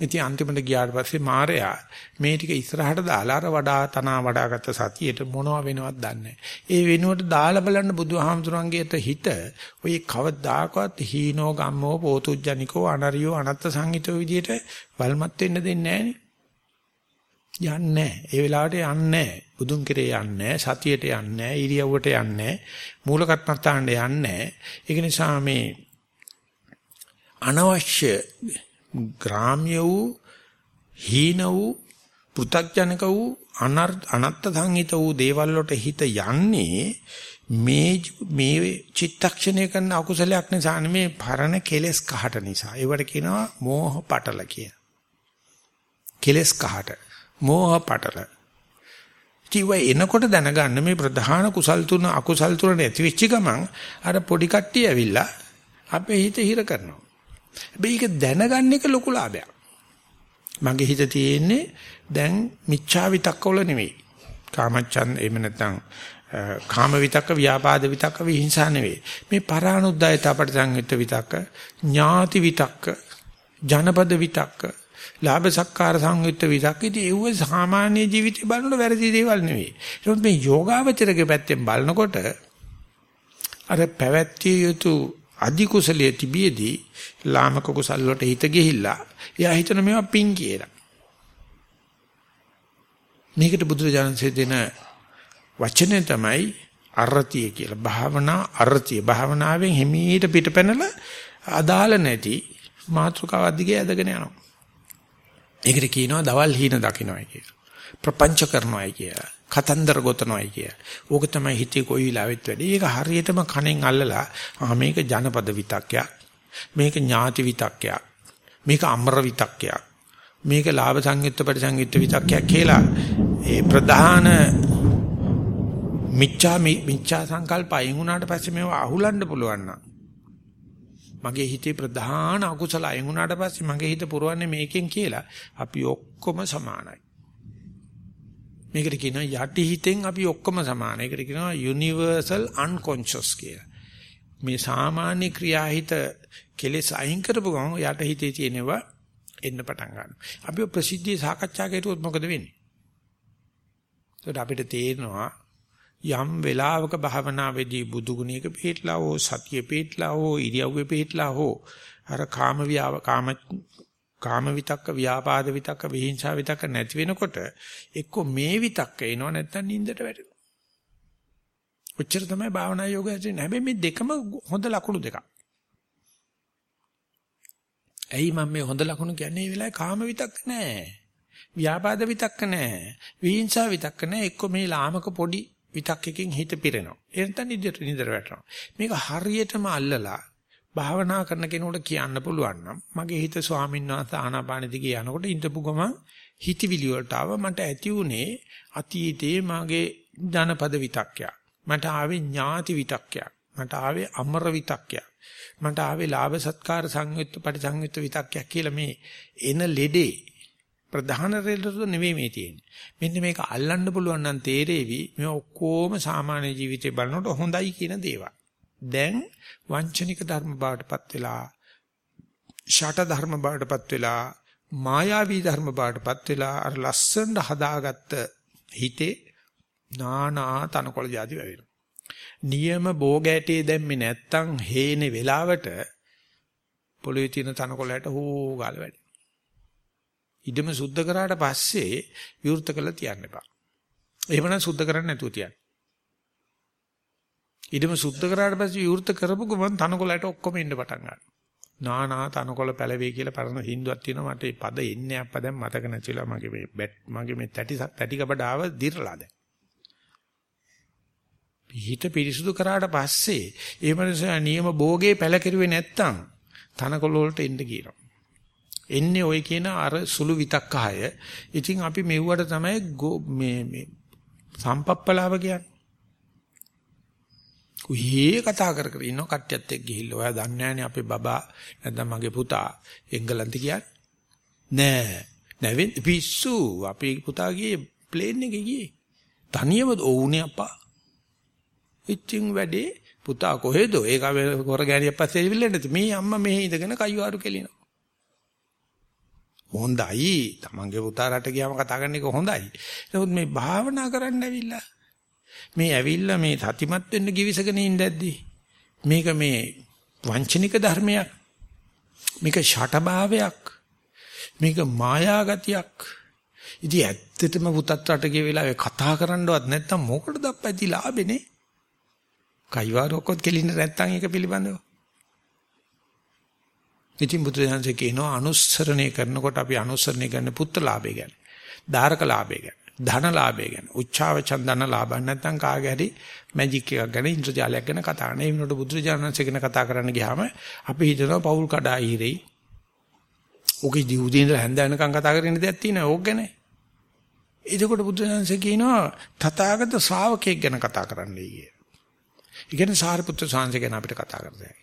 ඉතින් අන්තිමට ගියාට පස්සේ මාරයා. මේ ටික ඉස්සරහට දාලා අර වඩා තනා වඩාගත්ත සතියේට මොනව වෙනවද දන්නේ ඒ වෙනුවට දාලා බලන්න බුදුහාමුදුරන්ගේට හිත ඔය කවදාකවත් හීනෝ ගම්මෝ පෝතුජ්ජනිකෝ අනරියෝ අනත්ත සංහිතෝ විදියට වල්මත් වෙන්න දෙන්නේ යන්නේ ඒ වෙලාවට යන්නේ බුදුන් කෙරේ යන්නේ සතියට යන්නේ ඉරියව්වට යන්නේ මූල කර්මස්ථානට යන්නේ ඒක නිසා මේ අනවශ්‍ය ග්‍රාම්‍ය වූ හීන වූ පෘථග්ජනක වූ අනත්ත් සංහිත වූ දේවල් වලට හිත යන්නේ මේ මේ චිත්තක්ෂණය කරන අකුසලයක් නිසා නෙමේ පරණ කෙලෙස් කහට නිසා. ඒවට කියනවා මෝහ පටල කිය. කෙලෙස් කහට. මෝහ පටල. ජීව එනකොට දැනගන්න මේ ප්‍රධාන කුසල් තුන අකුසල් තුන නැති වෙච්ච ගමන් අර පොඩි කට්ටිය ඇවිල්ලා අපේ හිත හිර කරනවා. හැබැයි ඒක දැනගන්න එක ලොකු ලාභයක්. මගේ හිත තියෙන්නේ දැන් මිච්ඡා විතක්කවල නෙවෙයි. කාමච්ඡන් එහෙම නැත්නම් කාම විතක්ක ව්‍යාපාද විතක්ක විහිංසා නෙවෙයි. මේ පරානුද්යත අපට සංයුක්ත විතක්ක ඥාති විතක්ක ජනපද විතක්ක ලාභ සක්කාර සංයුක්ත විතක්ක ඉතින් ඒව සාමාන්‍ය ජීවිතේ බලනකොට වැරදි දේවල් නෙවෙයි. ඒත් මේ යෝගාවචරගේ පැත්තෙන් බලනකොට අර පැවැත්විය යුතු අධි කුසලයේ තිබියදී ලාමක කුසල් වලට හිත ගිහිල්ලා එයා හිතන මේවා පිං කියලා. මේකට බුදුරජාණන්සේ දෙන වචනේ තමයි අරතිය කියලා. භාවනා අරතිය. භාවනාවෙන් හිමීට පිටපැනලා අදාළ නැති මාත්‍රකාව දිගේ ඇදගෙන යනවා. ඒකට කියනවා දවල් හීන දකින්නයි කියලා. ප්‍රපංච කරනවායි කියලා. කතන්දර ගොතනවායි කිය. ඕක තමයි හිතේ කොයි වෙලාවෙත් වැඩි. ඒක හරියටම කණෙන් අල්ලලා ආ මේක ජනපද විතක්කයක්. මේක ඥාති විතක්කයක්. මේක අමර විතක්කයක්. මේක ලාභ සංයුක්ත පරිසංයුක්ත විතක්කයක් කියලා ඒ ප්‍රධාන මිච්ඡා මිච්ඡා සංකල්ප අයින් වුණාට පස්සේ මේවා අහුලන්න පුළුවන් නම් මගේ හිතේ ප්‍රධාන අකුසල අයින් වුණාට පස්සේ මගේ හිත පුරවන්නේ මේකෙන් කියලා අපි ඔක්කොම සමානයි. මේකට කියනවා යටිහිතෙන් අපි ඔක්කොම සමාන. ඒකට කියනවා universal unconscious කියලා. මේ සාමාන්‍ය ක්‍රියාහිත කෙලෙස් අයින් කරපු ගමන් යටිහිතේ තියෙනවා එන්න පටන් ගන්නවා. අපි ප්‍රසිද්ධියේ සාකච්ඡා කරුවොත් මොකද වෙන්නේ? ඒකට අපිට තේරෙනවා යම් වෙලාවක භාවනාවේදී බුදු ගුණයක පිටලා හෝ සතිය පිටලා හෝ ඉරියව්වේ පිටලා හෝ අර කාම විාව කාම කාම විතක්ක ව්‍යාපාද විතක්ක විහිංසා විතක්ක නැති වෙනකොට එක්ක මේ විතක්ක එනවා නැත්නම් නින්දට වැටෙනවා. ඔච්චර තමයි භාවනා යෝගය කියන්නේ. හැබැයි මේ දෙකම හොඳ ලකුණු දෙකක්. ඇයි මම මේ හොඳ ලකුණු කියන්නේ මේ වෙලාවේ කාම විතක්ක නැහැ. ව්‍යාපාද විතක්ක නැහැ. විහිංසා විතක්ක නැහැ. එක්ක මේ ලාමක පොඩි විතක්කකින් හිත පිරෙනවා. ඒ නැත්නම් නිදට නිදර වැටෙනවා. මේක හරියටම අල්ලලා භාවනා කරන කෙනෙකුට කියන්න පුළුවන් නම් මගේ හිත ස්වාමීන් වහන්සේ ආනාපාන දිගේ යනකොට ඉඳපු ගමන් හිතවිලි වලට ආව මට ඇති උනේ අතීතයේ මගේ ධනපද විතක්කයක්. මට ආවේ ඥාති විතක්කයක්. මට ආවේ අමර විතක්කයක්. මට ආවේ ලාභ සත්කාර සංයුක්ත පරිසංයුක්ත විතක්කයක් කියලා මේ එන ලෙඩේ ප්‍රධාන රෙල්ලට නෙවෙයි මේ තියෙන්නේ. මෙන්න මේක අල්ලන්න පුළුවන් නම් තේරෙවි මේ ඔක්කොම සාමාන්‍ය ජීවිතේ බලනකොට හොඳයි කියන දේවල්. දැන් වංචනික ධර්ම බවටපත් වෙලා ෂට ධර්ම බවටපත් වෙලා මායාවී ධර්ම බවටපත් වෙලා අර ලස්සනට හදාගත්ත හිතේ නානා තනකොළ જાති වැවෙනවා. නියම බෝගෑටේ දැම්මේ නැත්තම් හේනේ වෙලාවට පොළවේ තියෙන තනකොළයට හෝ ගාල වැඩි. ඉදම සුද්ධ කරාට පස්සේ විවෘත කළා තියන්න එපා. එහෙමනම් සුද්ධ කරන්නේ නැතුව තියන්න. ඊටම සුද්ධ කරාට පස්සේ විවෘත කරපු ගමන් තනකොළට ඔක්කොම එන්න පටන් ගන්නවා. නානා තනකොළ පැලවේ කියලා පරණ හින්දුවක් තියෙනවා මට ඒ පද එන්නේ අප්පා දැන් මතක නැතිලා මගේ මේ බැට් මගේ මේ තැටි තැටි කබඩාව දිරලා දැන්. හිත පිරිසුදු කරාට පස්සේ ඒ මනුස්සයා නියම භෝගේ පැලකිරුවේ නැත්තම් තනකොළ වලට එන්න කියනවා. එන්නේ ওই කියන අර සුළු විතක්කහය. ඉතින් අපි මෙව්වට තමයි මේ මේ සම්පප්පලාව කියන්නේ. උහි කතා කර කර ඉන්න කට්ටියත් එක්ක ගිහිල්ලා ඔයා දන්නේ නැහනේ අපේ බබා නැත්නම් මගේ පුතා. එංගලන්ත කියන්නේ? නෑ. නැවෙන් පිස්සු. අපේ පුතා ගියේ ප්ලේන් එකේ ගියේ. තනියම ඕනේ අප්පා. ඉච්චින් වැඩේ පුතා කොහෙද? ඒක කර ගෑණියක් පස්සේ ඉවිල්ලා නැති මේ අම්මා මෙහි ඉඳගෙන කයිවාරු කෙලිනවා. හොඳයි. තමන්ගේ පුතා රට ගියාම කතා කරන එක හොඳයි. නමුත් මේ භාවනා කරන්න ඇවිල්ලා මේ ඇවිල්ලා මේ සතිමත් වෙන්න givisගෙන ඉඳද්දි මේක මේ වංචනික ධර්මයක්. මේක ෂටභාවයක්. මේක මායාගතියක්. ඉතින් ඇත්තටම පුතත් රට ගිය වෙලාවේ කතා කරන්නවත් නැත්තම් මොකටද අපැති ලාභෙනේ? කයිවාරොක්කොත් කෙලින්න නැත්තම් ඒක පිළිබඳව. ඉතින් බුදුදහමසේ කියනවා අනුස්සරණය කරනකොට අපි අනුස්සරණය කරන පුත්‍ර ලාභය ගැන. ධාරක ලාභය ගැන. ධන ලාභය ගැන. උච්චාවචන් ධන ලාභ නැත්තම් කාගේ හරි මැජික් එකක් ගැන ඉන්ද්‍රජාලයක් ගැන කතා කරන. ඒ වෙනකොට බුදුරජාණන්සේ ගැන කතා කරන්න ගියාම අපි හිතනවා පෞල් කඩා ඉරෙයි. ඔකේ දිවුදී ඉඳලා හැන්ද වෙනකන් කතා කරගෙන දෙයක් තියෙනවා ඕක ගැන. එතකොට බුදුරජාණන්සේ කියනවා තථාගත ශ්‍රාවකයෙක් ගැන කතා කරන්නයි කිය. ඒ කියන්නේ සාරිපුත්‍ර සාංශ ගැන අපිට කතා කරන්න.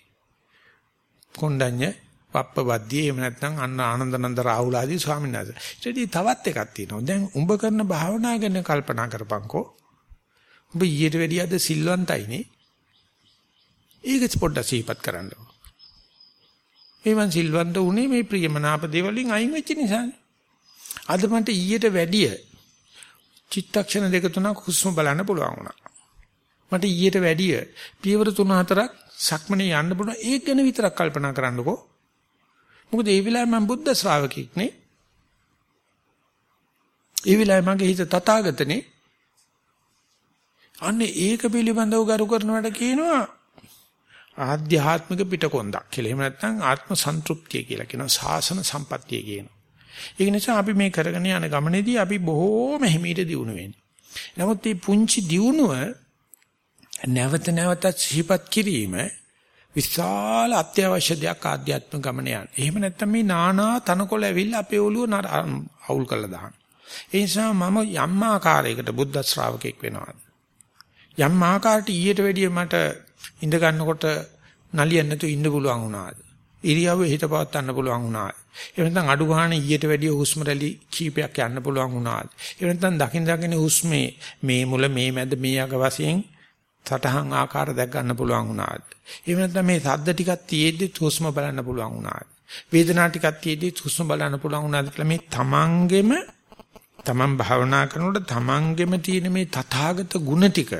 කොණ්ඩඤ්ඤ පප්පවද්දී එහෙම නැත්නම් අන්න ආනන්දනන්ද රාහුල ආදී ස්වාමීන් වහන්සේ. ඊටදී තවත් එකක් තියෙනවා. දැන් උඹ කරන භාවනා ගැන කල්පනා කරපන්කෝ. උඹ ඊට වැඩිය අද සිල්වන්තයිනේ. ඒක පොඩ්ඩක් සිහිපත් කරන්න. එවන් සිල්වන්ත උනේ මේ ප්‍රියමනාප දේවලින් අයින් වෙච්ච නිසානේ. අද මන්ට ඊට වැඩිය චිත්තක්ෂණ දෙක තුනක් හුස්ම බලන්න පුළුවන් වුණා. මට ඊට වැඩිය පියවර තුන හතරක් සක්මනේ යන්න පුළුවන්. ඒක ගැන විතරක් කල්පනා කරන්නකෝ. මොකද ඒ වෙලාවේ මම බුද්ධ ශ්‍රාවකෙක් නේ. ඒ වෙලාවේ මගේ හිත තථාගතනේ. අන්නේ ඒක පිළිබඳව ගරු කරනවට කියනවා ආධ්‍යාත්මික පිටකොන්දක් කියලා. එහෙම නැත්නම් ආත්ම සන්තුප්තිය කියලා කියනවා. සාසන සම්පත්තිය කියනවා. ඒ නිසා අපි මේ කරගෙන යන ගමනේදී අපි බොහෝම හිමීට දියුණු වෙන්නේ. නමුත් මේ පුංචි දියුණුව නැවත නැවතත් සිහිපත් කිරීම විශාල අත්‍යවශ්‍ය දෙයක් ආධ්‍යාත්මික ගමන යන. එහෙම නැත්නම් මේ නානා තනකොළ ඇවිල්ලා අපේ ඔළුව අවුල් කරලා දාන. ඒ නිසා මම යම් ආකාරයකට බුද්ධ ශ්‍රාවකෙක් වෙනවා. යම් ආකාරයට ඊට වැඩිය මට ඉඳ ගන්නකොට නලියන්න නැතුව ඉන්න පුළුවන් වුණාද? ඉරියව්වේ හිත පවත්වන්න පුළුවන් වුණාද? එහෙම නැත්නම් අඩු ගන්න ඊට වැඩිය හුස්ම රැලි කීපයක් යන්න පුළුවන් වුණාද? එහෙම නැත්නම් දකින් දකින් හුස්මේ මේ මුල මේ මැද මේ අග වශයෙන් සටහන් ආකාර දැක් ගන්න පුළුවන් වුණාද? එහෙම නැත්නම් මේ සද්ද ටිකක් තියෙද්දි හුස්ම බලන්න පුළුවන් වුණාද? වේදනා ටිකක් තියෙද්දි හුස්ම බලන්න පුළුවන් වුණාද කියලා මේ තමන්ගෙම තමන් භාවනා කරනකොට තමන්ගෙම තියෙන මේ තථාගත ගුණ ටික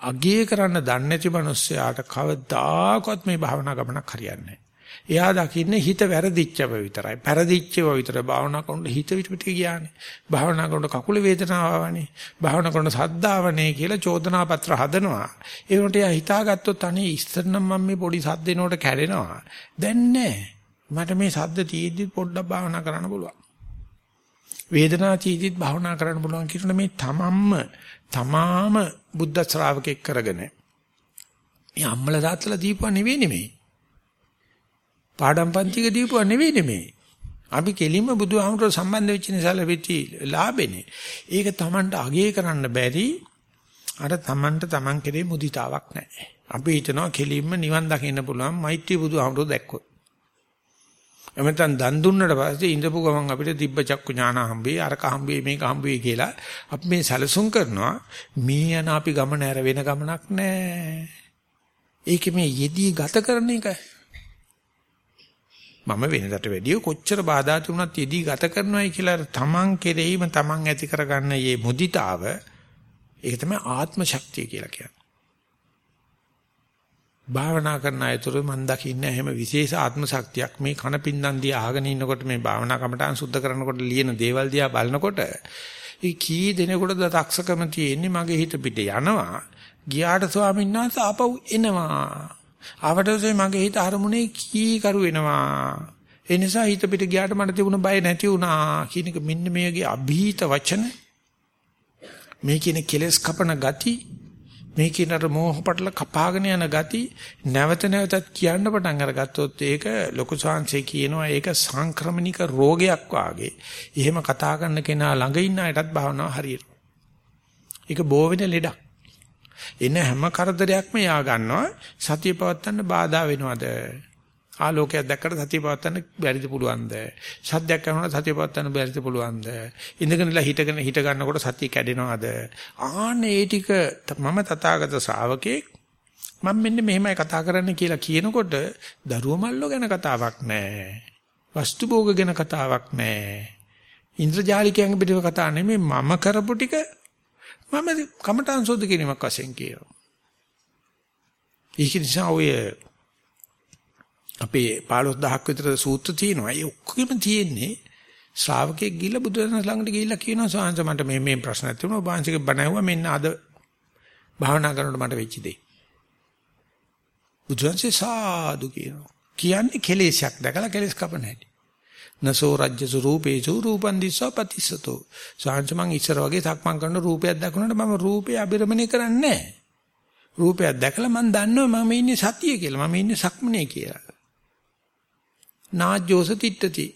අගය කරන්න දන්නේ නැති මිනිස්සයාට කවදාකවත් මේ භාවනා ගමනක් හරියන්නේ නැහැ. එයා දකින්නේ හිත වැරදිච්චව විතරයි. පෙරදිච්චව විතර භාවනා කරනකොට හිත විපිට ගියානේ. භාවනා කරනකොට කකුල වේදනාව ආවනේ. භාවනා කරනකොට සද්දාවනේ කියලා චෝදනා පත්‍ර හදනවා. ඒ උන්ට එයා හිතාගත්තොත් අනේ ඉස්සර නම් මම මේ පොඩි සද්දේනකොට කැඩෙනවා. දැන් නෑ. මට මේ සද්ද තියෙද්දි පොඩ්ඩක් භාවනා කරන්න පුළුවන්. වේදනා තියෙද්දිත් භාවනා කරන්න පුළුවන් කියන මේ තමන්ම තමාම බුද්ධ ශ්‍රාවකෙක් කරගෙන මේ අම්මලා තාත්තලා දීපුවා නෙවෙයි නෙමෙයි. පාඩම් පන්තික දීපුවා නෙවෙයි නෙමෙයි. අපි කෙලින්ම බුදුහාමුදුරුවෝ සම්බන්ධ වෙච්ච නිසා ලැබෙච්ච ලාභෙනේ. ඒක Tamanට අගය කරන්න බැරි අර Tamanට Taman කෙරේ මුදිතාවක් නැහැ. අපි හිතනවා කෙලින්ම නිවන් දකින්න පුළුවන් මෛත්‍රී බුදුහාමුදුරුවෝ දැක්කොත්. එමෙතන දන් දුන්නට පස්සේ ඉඳපු ගමන් අපිට දිබ්බ චක්කු ඥාන හම්බේ අරක හම්බේ මේක හම්බේ කියලා අපි මේ සැලසුම් කරනවා මේ යන අපි ගමන ඇර වෙන ගමනක් නැහැ. ඒකේ මේ යෙදී ගත කරන එක මම වෙනදට වැඩිය කොච්චර බාධා තුනක් යෙදී ගත කරනවයි කියලා තමන් කෙරෙහිම තමන් ඇති කරගන්න මේ මුදිතාව ඒක තමයි ආත්ම ශක්තිය කියලා කියන්නේ. භාවනා කරන අයතුරු මම දකින්නේ හැම විශේෂ ආත්ම ශක්තියක් මේ කන පින්දන් දිහා අහගෙන ඉන්නකොට මේ භාවනා කමටහන් සුද්ධ කරනකොට ලියන දේවල් දිහා බලනකොට ඒ කී දෙනෙකුටද දක්ෂකම තියෙන්නේ මගේ හිත පිට යනවා ගියාට ස්වාමීන් වහන්සේ ආපහු එනවා ආවටසේ මගේ හිත අරමුණේ කී කරු වෙනවා ඒ නිසා හිත පිට ගියාට මට තිබුණ බය නැති වුණා කියන එක මෙන්න මේගේ અભීත වචන මේ කියන කෙලස් කපන ගති මේ කියන අර මෝහ පටල කපාගෙන යන ගති නැවත නැවතත් කියන්න පටන් අරගත්තොත් ඒක ලොකු ශාංශේ කියනවා ඒක සංක්‍රමණික රෝගයක් වාගේ. එහෙම කතා කරන කෙනා ළඟ ඉන්න අයටත් භාවනාව හරියට. ඒක බෝ වෙන ලෙඩක්. එන හැම කරදරයක්ම යා ගන්නවා සතිය පවත්තන්න බාධා වෙනවද? ආලෝකයක් දැක්කට සතිය පවත්වන්න බැරිද පුළුවන්ද? සද්දයක් කරනකොට සතිය පවත්වන්න බැරිද පුළුවන්ද? ඉඳගෙන ඉලා හිටගෙන හිට ගන්නකොට සතිය කැඩෙනවද? ආන්නේ ඒ ටික මම තථාගත ශ්‍රාවකෙක් මම මෙන්න මෙහෙමයි කතා කරන්න කියලා කියනකොට දරුව මල්ලෝ ගැන කතාවක් නැහැ. වස්තු භෝග ගැන කතාවක් නැහැ. ඉන්ද්‍රජාලිකයන් පිටව කතා නෙමෙයි මම කරපු ටික මම කමඨාන් සෝද කිරීමක් වශයෙන් කියනවා. ඒක නිසා ඔය අපේ 15000ක් විතර සූත්‍ර තියෙනවා. ඒ ඔක්කොගෙම තියෙන්නේ ශ්‍රාවකෙක් ගිහිල්ලා බුදුරජාණන් ළඟට ගිහිල්ලා කියනවා සාංශ මට මේ මේ ප්‍රශ්නක් තිබුණා. ඔබ වහන්සේගේ බණ ඇහුවා මෙන්න අද භාවනා කරනකොට මට වෙච්ච දේ. බුදුන්සේ සාදු කියනවා. කියන්නේ කෙලෙසයක් දැකලා කෙලස් කපන හැටි. නසෝ රජ්‍ය ස්වරූපේසු රූපන් දිස්සා පතිස්සතෝ. සාංශ මං ඉස්සර වගේ සක්මන් කරන රූපයක් දක්වනකොට මම රූපේ අබිරමණය කරන්නේ නැහැ. රූපයක් දැකලා මං දන්නවා මම ඉන්නේ සතිය කියලා. මම ඉන්නේ සක්මනේ කියලා. නාජ්ජෝස තිට්ඨති.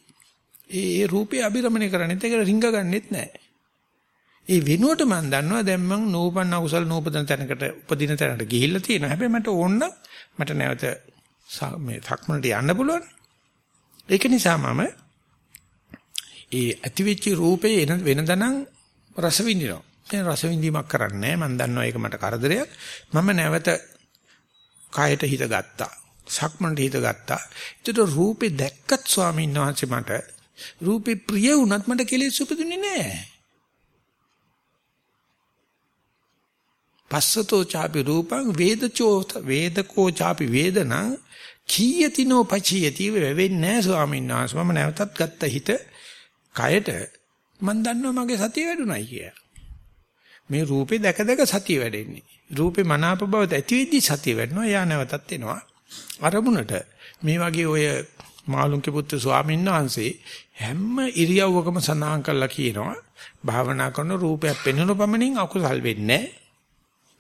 ඒ රූපේ අබිරමණය කරන්නේ ඒක රිංග ගන්නෙත් නැහැ. ඒ වෙනුවට මම දන්නවා දැන් මං නූපන්න කුසල නූපදන තැනකට උපදින තැනකට ගිහිල්ලා තියෙනවා. හැබැයි මට ඕන මට නැවත මේ සක්මනට යන්න පුළුවන්. ඒක නිසා මම ඒ ඇතිවෙච්ච රූපේ එන වෙනදනම් රස විඳිනවා. දැන් රස විඳීමක් කරන්නේ මම දන්නවා ඒක මට කරදරයක්. මම නැවත කයට හිත ගත්තා. සක්මනට හිත ගත්තා. ඒතර රූපේ දැක්කත් ස්වාමීන් වහන්සේ මට රූපේ ප්‍රිය වුණත් මට කෙලෙස් උපදින්නේ නැහැ. පස්සතෝ ചാපි රූපං වේදචෝ වේදකෝ ചാපි වේදනං කීයතිනෝ පචියති වෙවෙන්නේ නැහැ ස්වාමීන් වහන්සේ මම නැවතත් ගත්ත හිත කයට මම දන්නවා මගේ සතිය වැඩුණයි කියලා. මේ රූපේ දැක දැක සතිය වැඩෙන්නේ. රූපේ මනාප බව ඇති වෙද්දි සතිය වැඩනවා. යා නැවතත් එනවා. අරමුණට මේ වගේ ඔය මාළුන්ගේ පුත්තු ස්වාමීන් වහන්සේ හැම ඉරියව්වකම සඳහන් කළා කියනවා භාවනා කරන රූපයක් පෙනෙන පමණින් අකුසල් වෙන්නේ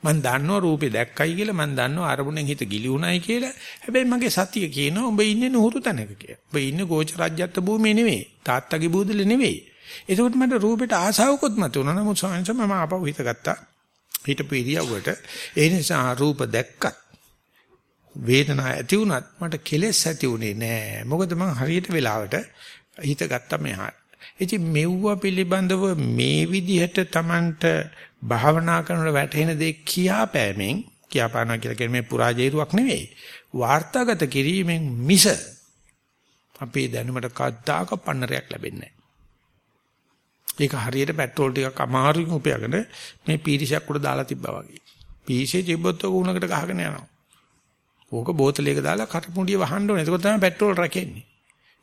මම දන්නවා රූපේ දැක්කයි කියලා මම දන්නවා අරමුණෙන් හිත ගිලිුණයි කියලා හැබැයි මගේ සතිය කියනවා ඔබ ඉන්නේ නුහුරු තැනක කියලා. ඔබ ඉන්නේ ගෝච රාජ්‍යත්ව භූමියේ නෙවෙයි තාත්තගේ බූදලේ නෙවෙයි. ඒකෝට මට රූපෙට ආසාවකුත් මතුණා නමුත් සාංශ මම ආපහු හිත ගත්තා. හිතපු ඉරියව්වට ඒ නිසා රූප දැක්කත් වේදනාව ඇති වුණත් මට කෙලෙස් ඇති උනේ නෑ. මොකද මං හරියට වෙලාවට හිත ගත්තා මෙහාට. ඉතින් මෙව්ව පිළිබඳව මේ විදිහට Tamanට භාවනා කරනකොට වැටෙන දේ කියාපෑමෙන් කියාපානවා කියලා කියන්නේ මේ පුරාජේරුවක් නෙවෙයි. වාර්තාගත කිරීමෙන් මිස අපේ දැනුමට කද්දාක පන්නරයක් ලැබෙන්නේ නැහැ. ඒක හරියට පෙට්‍රෝල් ටිකක් අමාරුවෙන් උපයගෙන මේ පීරිසයක් උඩ දාලා තිබ්බා වගේ. පීරිසේ තිබ්බොත් ඔක උණකට ගහගෙන යනවා. ඕක බෝතලයක දාලා කටමුඩිය වහන්න ඕනේ. ඒක තමයි පෙට්‍රෝල් රැකෙන්නේ.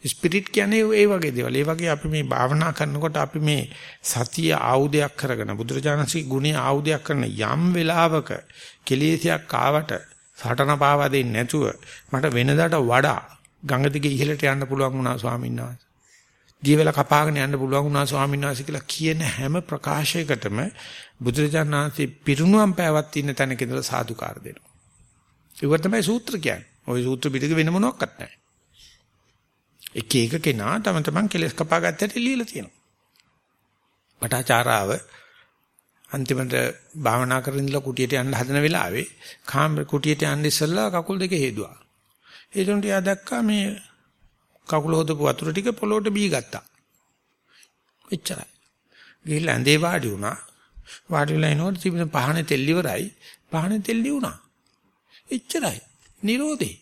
ස්පිරිට් කියන්නේ ඒ වගේ දේවල්. ඒ වගේ අපි මේ භාවනා කරනකොට අපි මේ සතිය ආයුධයක් කරගෙන බුදුරජාණන්සේ ගුණේ ආයුධයක් කරන යම් වෙලාවක කෙලෙසයක් ආවට සටන පාවා දෙන්නේ නැතුව මට වෙනදාට වඩා ගඟ දිගේ ඉහළට යන්න පුළුවන් වුණා ස්වාමීන් වහන්සේ. දීවල කපාගෙන යන්න පුළුවන් වුණා ස්වාමීන් වහන්සේ කියලා කියන හැම ප්‍රකාශයකටම බුදුරජාණන්සේ පිරුණුවම් පෑවත් ඉන්න තැනක ඉඳලා සාදුකාර දෙනවා. ඒක තමයි සූත්‍ර කියන්නේ. ওই සූත්‍ර පිටක වෙන මොනවත් නැහැ. එක එක කෙනා තම තමන් කෙලස් කපා ගත්තට ලියලා තියෙනවා. පටාචාරාව අන්තිමට භාවනා කරගෙන ඉඳලා කුටියට යන්න හදන වෙලාවේ කාම කුටියට යන්න ඉස්සෙල්ලා කකුල් දෙක හේදුවා. ඒ තුන්ට යා දැක්කා මේ කකුල හොදපු වතුර ටික පොළොවට බී ගත්තා. එච්චරයි. ගිහිල්ලා ඇඳේ වාඩි වුණා. වාඩි වෙලා එනකොට තිබුණ පහනේ තෙල් ඉවරයි. පහනේ තෙල් ඉවුණා. එච්චරයි. නිරෝධේ.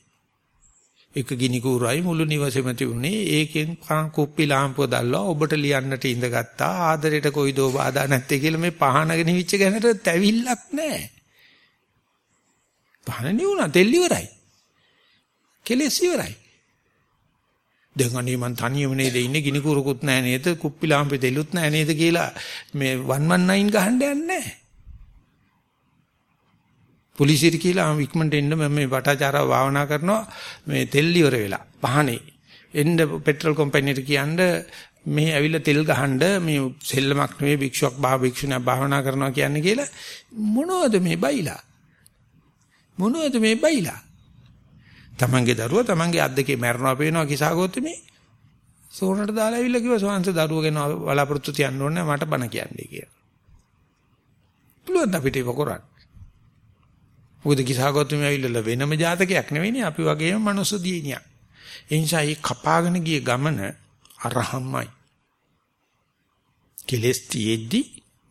එක ගිනි කූරයි මුළු නිවසේම තිබුණේ ඒකෙන් කුප්පි ලාම්පුව දැල්ලා ඔබට ලියන්නට ඉඳගත්තා ආදරයට කොයිදෝ බාධා නැත්තේ කියලා මේ පහන ගෙනිවිච්ච ගැනට තැවිල්ලක් නැහැ. පහන නිවුණා තෙල් ඉවරයි. කෙලෙස් ඉවරයි. දැන් අනේ මං තනියම නේද ඉන්නේ ගිනි කූරකුත් නැහැ නේද කුප්පි ලාම්පුවේ දෙලුත් නැහැ නේද කියලා මේ 119 ගහන්න යන්නේ නැහැ. පොලිසියට කියලා ඉක්මනට එන්න මම මේ වටාචාරාව භාවනා කරනවා. මේ තෙල් ඉවර වෙලා පහනේ. එන්න පෙට්‍රල් කම්පැනිට කියන්න මේ ඇවිල්ලා තෙල් ගහන්න මේ සෙල්ලමක් නෙවෙයි භික්ෂුවක් භාව භික්ෂුණා භාවනා කරනවා කියන්නේ කියලා මොනවද මේ බයිලා? මොනවද මේ බයිලා? තමන්ගේ දරුවා තමන්ගේ අත් දෙකේ මැරනවා පේනවා කිසాగොත් මේ සෝනට දාලා ඇවිල්ලා කිව්වා සෝන්ස දරුවෝ ගැන බලාපොරොත්තු තියන්න ඕනේ මට බන කියන්නේ කියලා. පුළුවන් අපිට ඒක කරන්න? මොකද කිසాగෞතම ඇවිල්ලා වෙනම ජාතකයක් නෙවෙයිනේ අපි වගේම මනුස්ස දිනියක්. ඒ නිසා මේ කපාගෙන ගිය ගමන අරහම්මයි. කෙලස් තියෙද්දි,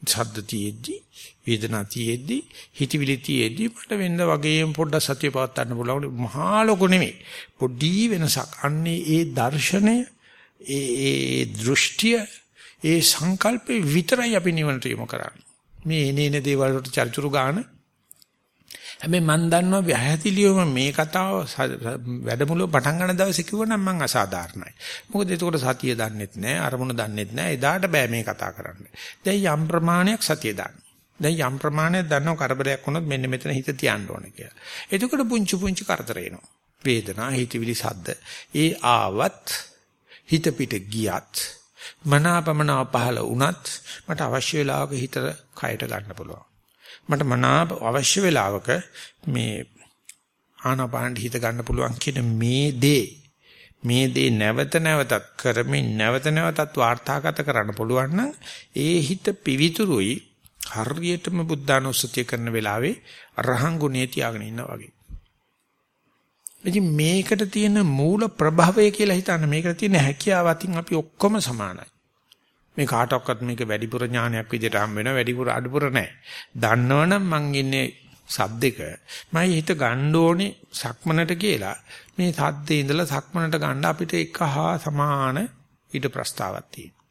ශබ්ද තියෙද්දි, වේදනා තියෙද්දි, හිතවිලි තියෙද්දි මට වෙන්න වගේම පොඩ්ඩක් සතිය පවත්වා ගන්න පුළුවන්. මහා ලොකු නෙමෙයි. පොඩි වෙනසක්. අන්නේ ඒ දර්ශනය ඒ ඒ දෘෂ්ටිය ඒ සංකල්පේ විතරයි අපි නිවනට යොමු කරන්නේ. මේ එනේන දේවල් වලට චරිචුරු ගන්න. හැබැයි මන් දන්නවා වැහැතිලියම මේ කතාව වැඩමුළුව පටන් ගන්න දවසේ කිව්වනම් මං අසාධාරණයි. මොකද එතකොට සතිය දන්නෙත් නැහැ, අරමුණ දන්නෙත් නැහැ. එදාට බෑ මේ කතා කරන්න. දැන් යම් ප්‍රමාණයක් සතිය දාන්න. දැන් යම් ප්‍රමාණයක් දන්නව කරදරයක් වුණොත් මෙන්න මෙතන හිත තියන්න ඕනේ කියලා. එතකොට පුංචි පුංචි කරදර එනවා. වේදනා, හිතවිලි, සද්ද. ඒ ආවත් හිත පිට ගියත් මනාපමනා පහළ වුණත් මට අවශ්‍ය වෙලාවක හිතට කයට ගන්න පුළුවන්. මට මනාප අවශ්‍ය වෙලාවක මේ ආනාපාන හිත ගන්න පුළුවන් කියන මේ දේ මේ දේ නැවත නැවතත් කරමින් නැවත නැවතත් වාර්තාගත කරන්න පුළුවන් නම් ඒ හිත පිවිතුරුයි හරියටම බුද්ධානුස්සතිය කරන වෙලාවේ රහං ගුණේ තියාගෙන ඉන්නා වගේ. ඉතින් මේකට තියෙන මූල ප්‍රභවය කියලා හිතන්න මේකට තියෙන හැකියාව අතින් අපි ඔක්කොම සමානයි. මේ කාටවත් මේක වැඩිපුර ඥානයක් විදිහට හම් වෙනවා වැඩිපුර අඩුපුර නැහැ. දන්නවනම් මං ඉන්නේ සද්දෙක මම හිත ගන්න ඕනේ සක්මනට කියලා මේ සද්දේ ඉඳලා සක්මනට ගන්න අපිට එක හා සමාන ඊට ප්‍රස්තාවක් තියෙනවා.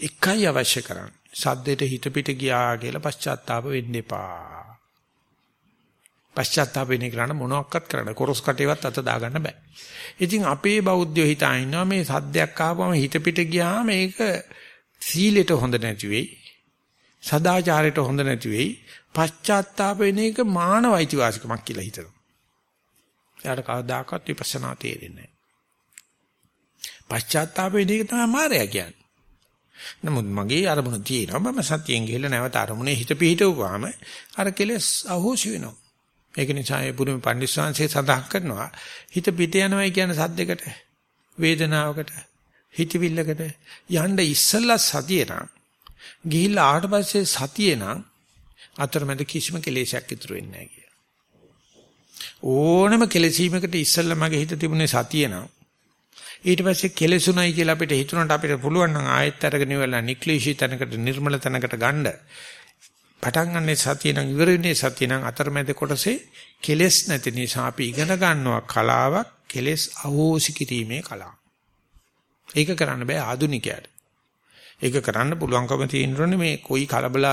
එකයි අවශ්‍ය කරන්නේ. සද්දෙට හිත පිට ගියා කියලා පශ්චාත්තාප වෙන්න එපා. පශ්චාත්තාප වෙන්නේ කරන්න මොනවත් කරන්න කොරස් කටේවත් අත දාගන්න බෑ. ඉතින් අපේ බෞද්ධයෝ හිතා ඉන්නවා මේ සද්දයක් ආවම හිත පිට ගියාම ඒක සීලෙට හොඳ නැති වෙයි. සදාචාරයට හොඳ නැති වෙයි. පශ්චාත්තාප වෙන එක මානව අයිතිවාසිකමක් කියලා හිතනවා. එයාට කවදාකවත් විපස්සනා තේරෙන්නේ නැහැ. පශ්චාත්තාප වෙන එක තමයි මායя කියන්නේ. නමුත් මගේ අරමුණ තියෙනවා මම සතියෙන් ගිහලා නැවත අරමුණේ හිත පිහිටවුවාම අර කෙලස් අහෝසි වෙනවා. ඒක නිසා ඒ පුරුම පඬිස්සංශේ සඳහන් කරනවා. හිත පිට යනවයි කියන සද්දයකට වේදනාවකට හිතවිල්ලකට. යන්න ඉස්සෙල්ලා සතිය නම් ගිහිල්ලා ආවට පස්සේ සතිය නම් අතරමැද කිසිම කෙලෙසයක් ඉතුරු වෙන්නේ නැහැ කිය. ඕනම කෙලෙසීමකට ඉස්සෙල්ලා මගේ හිත තිබුණේ සතිය නම් ඊට පස්සේ කෙලෙසුණයි කියලා අපිට හිතුණාට අපිට පුළුවන් නම් ආයෙත් අරගෙන ඉවරලා නික්ලිෂී තැනකට නිර්මල තැනකට ගන්න. පටන් ගන්න සතිය නම් ඉවර වෙන්නේ සතිය නම් අතරමැද කොටසේ කෙලෙස් නැති නිසා අපි ඉගෙන ගන්නවා කලාවක් කෙලෙස් අහෝසි කිරීමේ කලාව. ඒක කරන්න බෑ ආදුනිකයාට. ඒක කරන්න පුළුවන්කම තියෙනරනේ මේ කොයි කලබල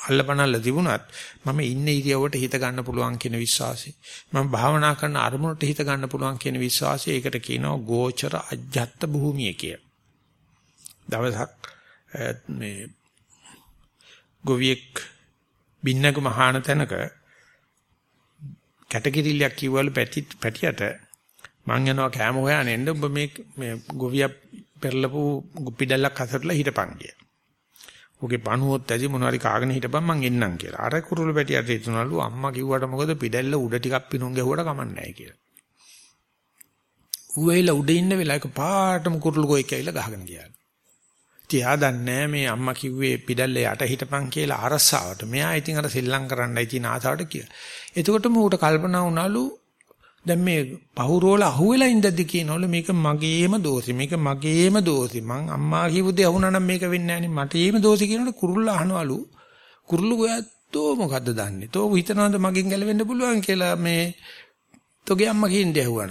අල්ලපනල්ල තිබුණත් මම ඉන්නේ ඉරියවට හිත ගන්න පුළුවන් කියන විශ්වාසය. මම භාවනා කරන අරමුණට හිත ගන්න පුළුවන් කියන විශ්වාසය. ඒකට කියනවා ගෝචර අජ්ජත් භූමිය කිය. දවසක් මේ ගොවියෙක් බින්නක මහාන තැනක කැටකිරිල්ලක් කිව්වලු පැටි පැටියට මං යනවා කෑම හොයාගෙන එන්න ඔබ මේ මේ ගොවියා පෙරලපු පිටල්ලක් අතරලා හිටපන් කිය. ඔගේ පණුවොත් ඇති මොනවාරි කාගෙන හිටපන් මං එන්නම් කියලා. අර කුරුළු පැටියට හිතනලු අම්මා කිව්වට මොකද පිටල්ල උඩ ටිකක් පිනුම් ගැහුවට කමන්නේ නැහැ කියලා. ඌ වෙලා උඩ ඉන්න වෙලාවක පාටම කුරුළු ගොයෙක් ඇවිල්ලා ගහගෙන ගියා. තියා දන්නේ මේ අම්මා කිව්වේ පිටල්ලේ යට හිටපන් කියලා අරසාවට. මෙයා ඉතින් අර සෙල්ලම් කරන්නයි තියෙන ආසාවට කියලා. එතකොටම ඌට කල්පනා වුණලු දැන් මේ පහුරෝල අහුවෙලා ඉඳද්දි කියනවලු මේක මගේම දෝෂි මේක මගේම දෝෂි. මං අම්මා කියපු දේ අහුණා නම් මේක වෙන්නේ නැහැ නේ. මටේම දෝෂි කියනකොට කුරුල්ල අහනවලු. කුරුල්ල ගොයත්තෝ මොකද්ද දන්නේ? තෝ හිතනවද මගෙන් ගැලවෙන්න පුළුවන් කියලා මේ තෝගේ අම්මා කියන්නේ ඇහුවා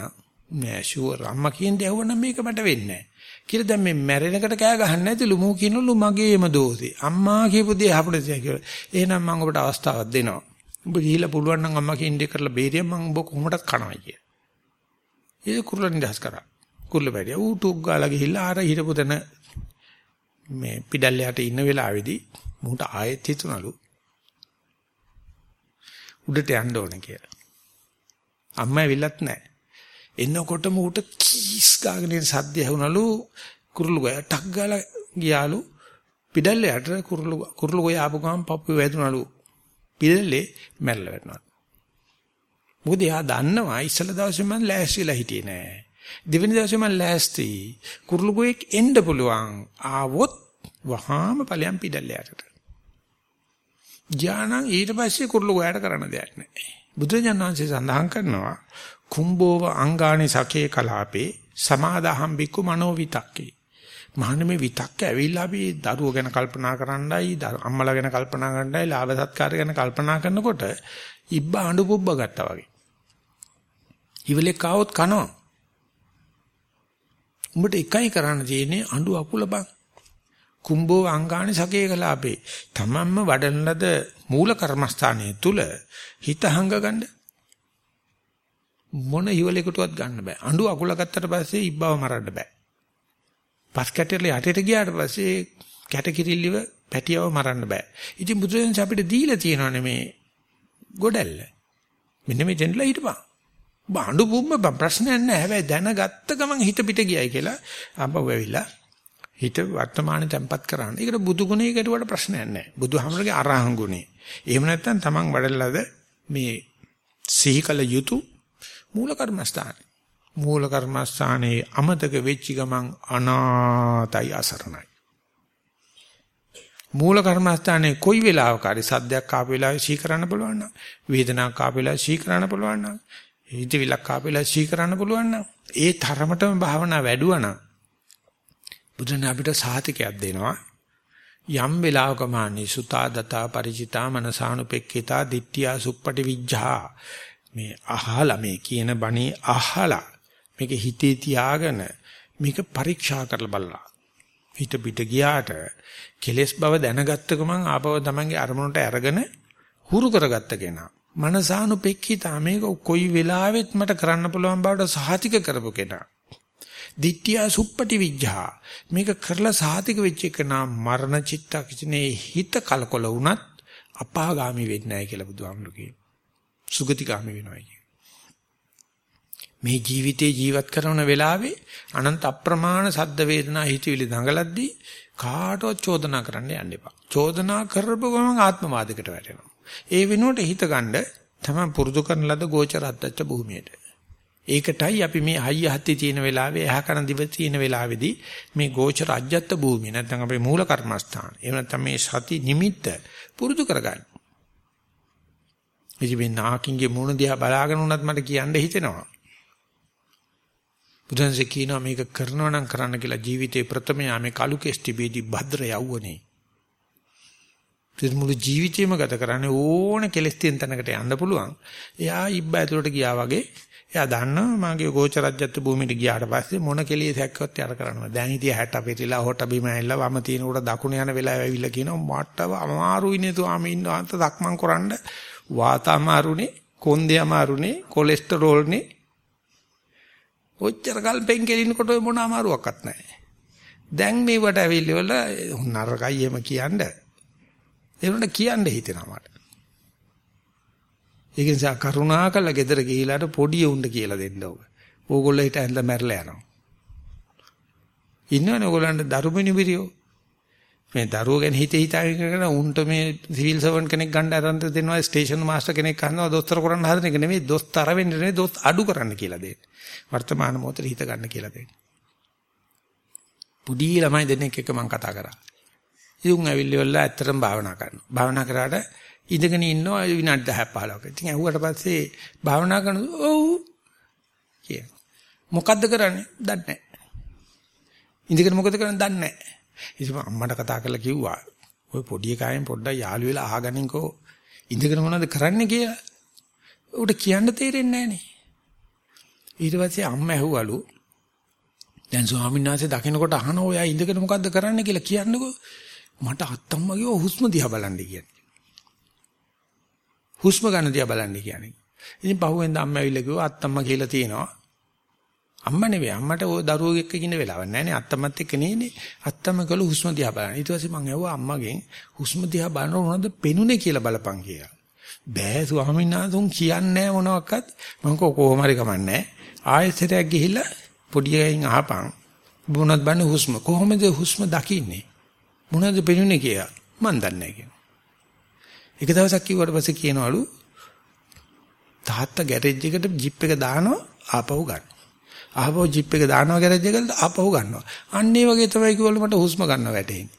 නෑ ෂුවර් අම්මා කියන්නේ ඇහුවා නම් මේක මට වෙන්නේ නැහැ. කියලා දැන් මේ මැරෙනකට කෑ ගහන්න නැතිලු මෝ කියනලු මගේම දෝෂේ. අම්මා කියපු දේ අහපුණේ කියලා. එහෙනම් මම ඔබට අවස්ථාවක් දෙනවා. ඔබ ගිහිලා පුළුවන් නම් අම්මා කින්ඩේ කරලා බේරිය මම ඔබ කොහොමදත් කනවා කිය. ඒ කුරුල්ලා නිදහස් කරා. කුරුල්ල බැරිය ඌ ටුක් ගාලා ගිහිල්ලා ආර හිටපු තැන මේ පිටල්ලයට ඉන්න වෙලාවේදී මූට ආයෙත් හිතුණලු උඩට යන්න ඕනේ කියලා. අම්මා ඇවිල්ලත් නැහැ. එන්නකොටම ඌට කීස් ගාගෙන ඉන්න සද්ද ඇහුණලු කුරුළු ගය ටක් ගාලා ගියාලු. පිටල්ලේ යට කුරුළු කුරුළු ගය ආපු ගමන් පප්පු වැදුනලු. පිටල්ලේ මැරලා වැටුණා. මොකද එයා දන්නවා ඉස්සල දවසේ මම ලෑස්තිලා හිටියේ නෑ. දෙවෙනි දවසේ මම ලෑස්ති. කුරුළු ගොයෙක් එන්න පුළුවන්. ආවොත් වහාම ඵලයන් පිටල්ලේ යටට. ඥානං ඊට පස්සේ කුරුළු ගොයට කරන්න දෙයක් නෑ. බුදුරජාණන් වහන්සේ සඳහන් කරනවා කුම්බෝව අංගානි සකේ කලාපේ සමාදාහම් බික්කු මනෝ විතක්කේ මහන්නේ මේ විතක්ක ඇවිල්ලා අපි දරුවෝ ගැන කල්පනා කරන්නයි අම්මලා ගැන කල්පනා කරන්නයි ලාභ සත්කාර ගැන කල්පනා කරනකොට ඉබ්බා අඬු පුබ්බ ගත්තා වගේ ඉවලෙක් ආවොත් කනවා උඹට එකයි කරන්න තියෙන්නේ අඬු අකුලපන්. කුම්බෝ අංගානි සකේ කලාපේ. තමන්ම වඩන ලද මූල කර්මස්ථානයේ තුල හිත හංගගන්න. මොන ඉවලෙකටවත් ගන්න බෑ. අඬු අකුල ගත්තට පස්සේ ඉබ්බව මරන්න බෑ. පස් කැටරල යටට ගියාට පස්සේ කැටකිරිල්ලිව පැටියව මරන්න බෑ. ඉතින් බුදුරජාණන් අපිට දීලා තියෙනවානේ මේ ගොඩැල්ල. මෙන්න මේ දෙන්නලා හිටපන්. බාඬු බුම්ම ප්‍රශ්නයක් නැහැ. හැබැයි දැනගත්ත ගමන් හිත පිට ගියයි කියලා ආපහු ඇවිල්ලා හිත වර්තමානයේ තැම්පත් කරන්න. ඒකට බුදු ගුණේ කරුවට ප්‍රශ්නයක් නැහැ. බුදුහාමරගේ අරහං ගුණේ. එහෙම නැත්නම් Taman වඩලලාද මේ සිහිකල යුතු මූල කර්මස්ථානේ. මූල කර්මස්ථානේ අමතක වෙච්ච ගමන් අනාතයි අසරණයි. මූල කර්මස්ථානේ කොයි වෙලාවක හරි සද්දයක් ආපු වෙලාවේ සී කරන්න පුළුවන් නම් වේදනාවක් ආපු වෙලාවේ සී කරන්න පුළුවන් නම් හිතවිලක් ආපු වෙලාවේ සී කරන්න පුළුවන් නම් ඒ තරමටම භාවනා වැඩුවා නම් බුදුන් අපිට සාතිකයක් දෙනවා යම් වෙලාවක මානි සුතා දතා ಪರಿචිතා මනසානුපෙක්ඛිතා ditthiya suppati vijja මේ අහලා මේ කියන බණේ අහලා මේක හිතේ තියාගෙන මේක පරීක්ෂා කරලා බලලා. හිත පිට ගියාට කෙලස් බව දැනගත්ත ගමන් ආපව තමන්ගේ අරමුණට අරගෙන හුරු කරගත්ත කෙනා. මනසානුපෙක්ඛිතා මේක කොයි වෙලාවෙත් මට කරන්න පුළුවන් බවට සහතික කරපු කෙනා. දිට්ඨිය සුප්පටි විඥා මේක කරලා සාතික වෙච්ච එක නම් මරණ චිත්තක්ෂණේ හිත කලකොල වුණත් අපාගාමි වෙන්නේ නැහැ කියලා බුදුහාමුදුරු කියනවා. සුගතිගාමි වෙනවා කියන. මේ ජීවිතේ ජීවත් කරන වෙලාවේ අනන්ත අප්‍රමාණ සද්ද වේදනා හිතවිලි දඟලද්දී කාටවත් චෝදනා කරන්න යන්න එපා. චෝදනා කරපුව ගමන් ආත්මවාදයකට වැටෙනවා. ඒ වෙනුවට හිත ගන්න තමයි පුරුදු කරන ලද ගෝචර අද්දච්ච භූමියට. ඒකටයි අපි මේ හයිය හත්තේ තියෙන වෙලාවේ එහා කරන දිව තියෙන වෙලාවේදී මේ ගෝචර අජ්ජත් භූමිය නැත්නම් අපේ මූල කර්මස්ථාන. එහෙම නැත්නම් මේ සති නිමිත්ත පුරුදු කරගන්න. ඉතින් මේ නාකින්ගේ මූණ දිහා බලාගෙන උනත් මට කියන්න හිතෙනවා. බුදුන්සේ කියනවා මේක කරනවා නම් කරන්න කියලා ජීවිතේ ප්‍රථම යාමේ කලු කෙස්ටිබේදී භද්‍ර යවුවනේ. මුළු ජීවිතේම ගත කරන්නේ ඕන කෙලස් තියෙන තැනකට යන්න පුළුවන්. එයා ඉබ්බ ඇතුලට ගියා වගේ එයා දන්නවා මගේ ගෝචරජ්‍යත් භූමියට ගියාට පස්සේ මොන කෙලියෙ හැක්කවත් යාර කරනවා. දැන් හිටිය 60 පිටිලා හොට බිම ඇවිල්ලා වම තියෙන උඩ දකුණ යන වෙලාව ඇවිල්ලා කියනවා මට අමාරුයි නේ තුආම ඉන්නවා අන්ත දක්මන් කරන්න වාත අමාරුනේ කොන්දේ අමාරුනේ කොලෙස්ටරෝල්නේ ඔච්චර කල් පෙන් කෙලිනකොට මොන අමාරුවක්වත් නැහැ. දැන් මේවට ඇවිල්ලිවල නරකයි එහෙම කියන්නේ. ඒ උන්ට කියන්න හිතෙනවා මට. ඒක නිසා කරුණාකරලා ගෙදර ගිහිලාට පොඩි උණ්ඩ කියලා දෙන්න ඕක. ඕගොල්ලෝ හිට ඇඳලා මැරලා යනවා. ඉන්නවනේ ඕගොල්ලන්ට දරුමිනි විරියෝ. මේ දරුවෝ ගැන හිත හිතාගෙන කරන උන්ට මේ සිවිල් සර්වන්ට් කෙනෙක් ගන්න අරන් දෙනවා ස්ටේෂන් මාස්ටර් කෙනෙක් ගන්නවා දොස්තර කරන්න හදන එක නෙමෙයි දොස්තර වෙන්න නෙමෙයි දොස් අඩු කරන්න කියලා දෙන්නේ. වර්තමාන මොහොතේ හිත ගන්න කියලා දෙන්නේ. පුඩි ළමයි දෙන්නෙක් එක්ක මම කතා කරා. ඉතින් ඇවිල්ලිවලා ඇත්තටම භාවනා කරනවා. භාවනා කරාට ඉඳගෙන ඉන්නවා විනාඩි 10 15ක. ඉතින් ඇහුවට පස්සේ භාවනා කරනවා ඔව් කිය. මොකද්ද කරන්නේ? දන්නේ නැහැ. ඉඳගෙන මොකද කරන්නේ? දන්නේ නැහැ. ඉතින් අම්මට කතා කරලා කිව්වා ඔය පොඩි එකයන් පොඩ්ඩක් යාළු වෙලා අහගනින්කෝ ඉඳගෙන මොනවද කරන්නේ කියලා. උට කියන්න තේරෙන්නේ නැහනේ. ඊට පස්සේ අම්මා ඇහුවලු දැන් ස්වාමීන් වහන්සේ දකින්නකොට අහන ඔයා ඉඳගෙන මොකද්ද කරන්න කියලා කියන්නකෝ. මට අත්තම්මගේ හුස්ම දිහා බලන්න කියන්නේ. හුස්ම ගන්න දිහා බලන්න කියන්නේ. ඉතින් පහුවෙන්ද අම්මා ඇවිල්ලා කිව්වා අත්තම්මා කියලා තියෙනවා. අම්මා නෙවෙයි අම්මට ওই දරුවෝ එක්ක ඉන්න වෙලාවක් නැහැ නේ අත්තම්මත් එක්ක නේනේ. අත්තම්ම කළු හුස්ම දිහා බලන්න. ඊට පස්සේ මං ඇහුවා අම්මගෙන් හුස්ම දිහා බලනකොට මොනවද පෙනුනේ කියලා බලපන් කියලා. බෑ ස්වාමීන් වහන්සේ උන් කියන්නේ මොනවත් මම කොහොම හරි කමන්නේ. ආයෙත් ගිහිල්ලා පොඩි එකෙන් අහපන්. මොනවද බන්නේ හුස්ම කොහොමද හුස්ම දකින්නේ? මොනවද පෙනුනේ කියලා. මන් දන්නේ නැහැ එක දවසක් කිව්වට පස්සේ කියනවලු තාත්තා ගෑරේජ් එකට ජිප් එක දානවා ආපහු ගන්න. ආපහු ජිප් එක දානවා ගෑරේජ් එකට ආපහු ගන්නවා. අන්න ඒ වගේ තමයි කිව්වලු මට හුස්ම ගන්න වැටෙන්නේ.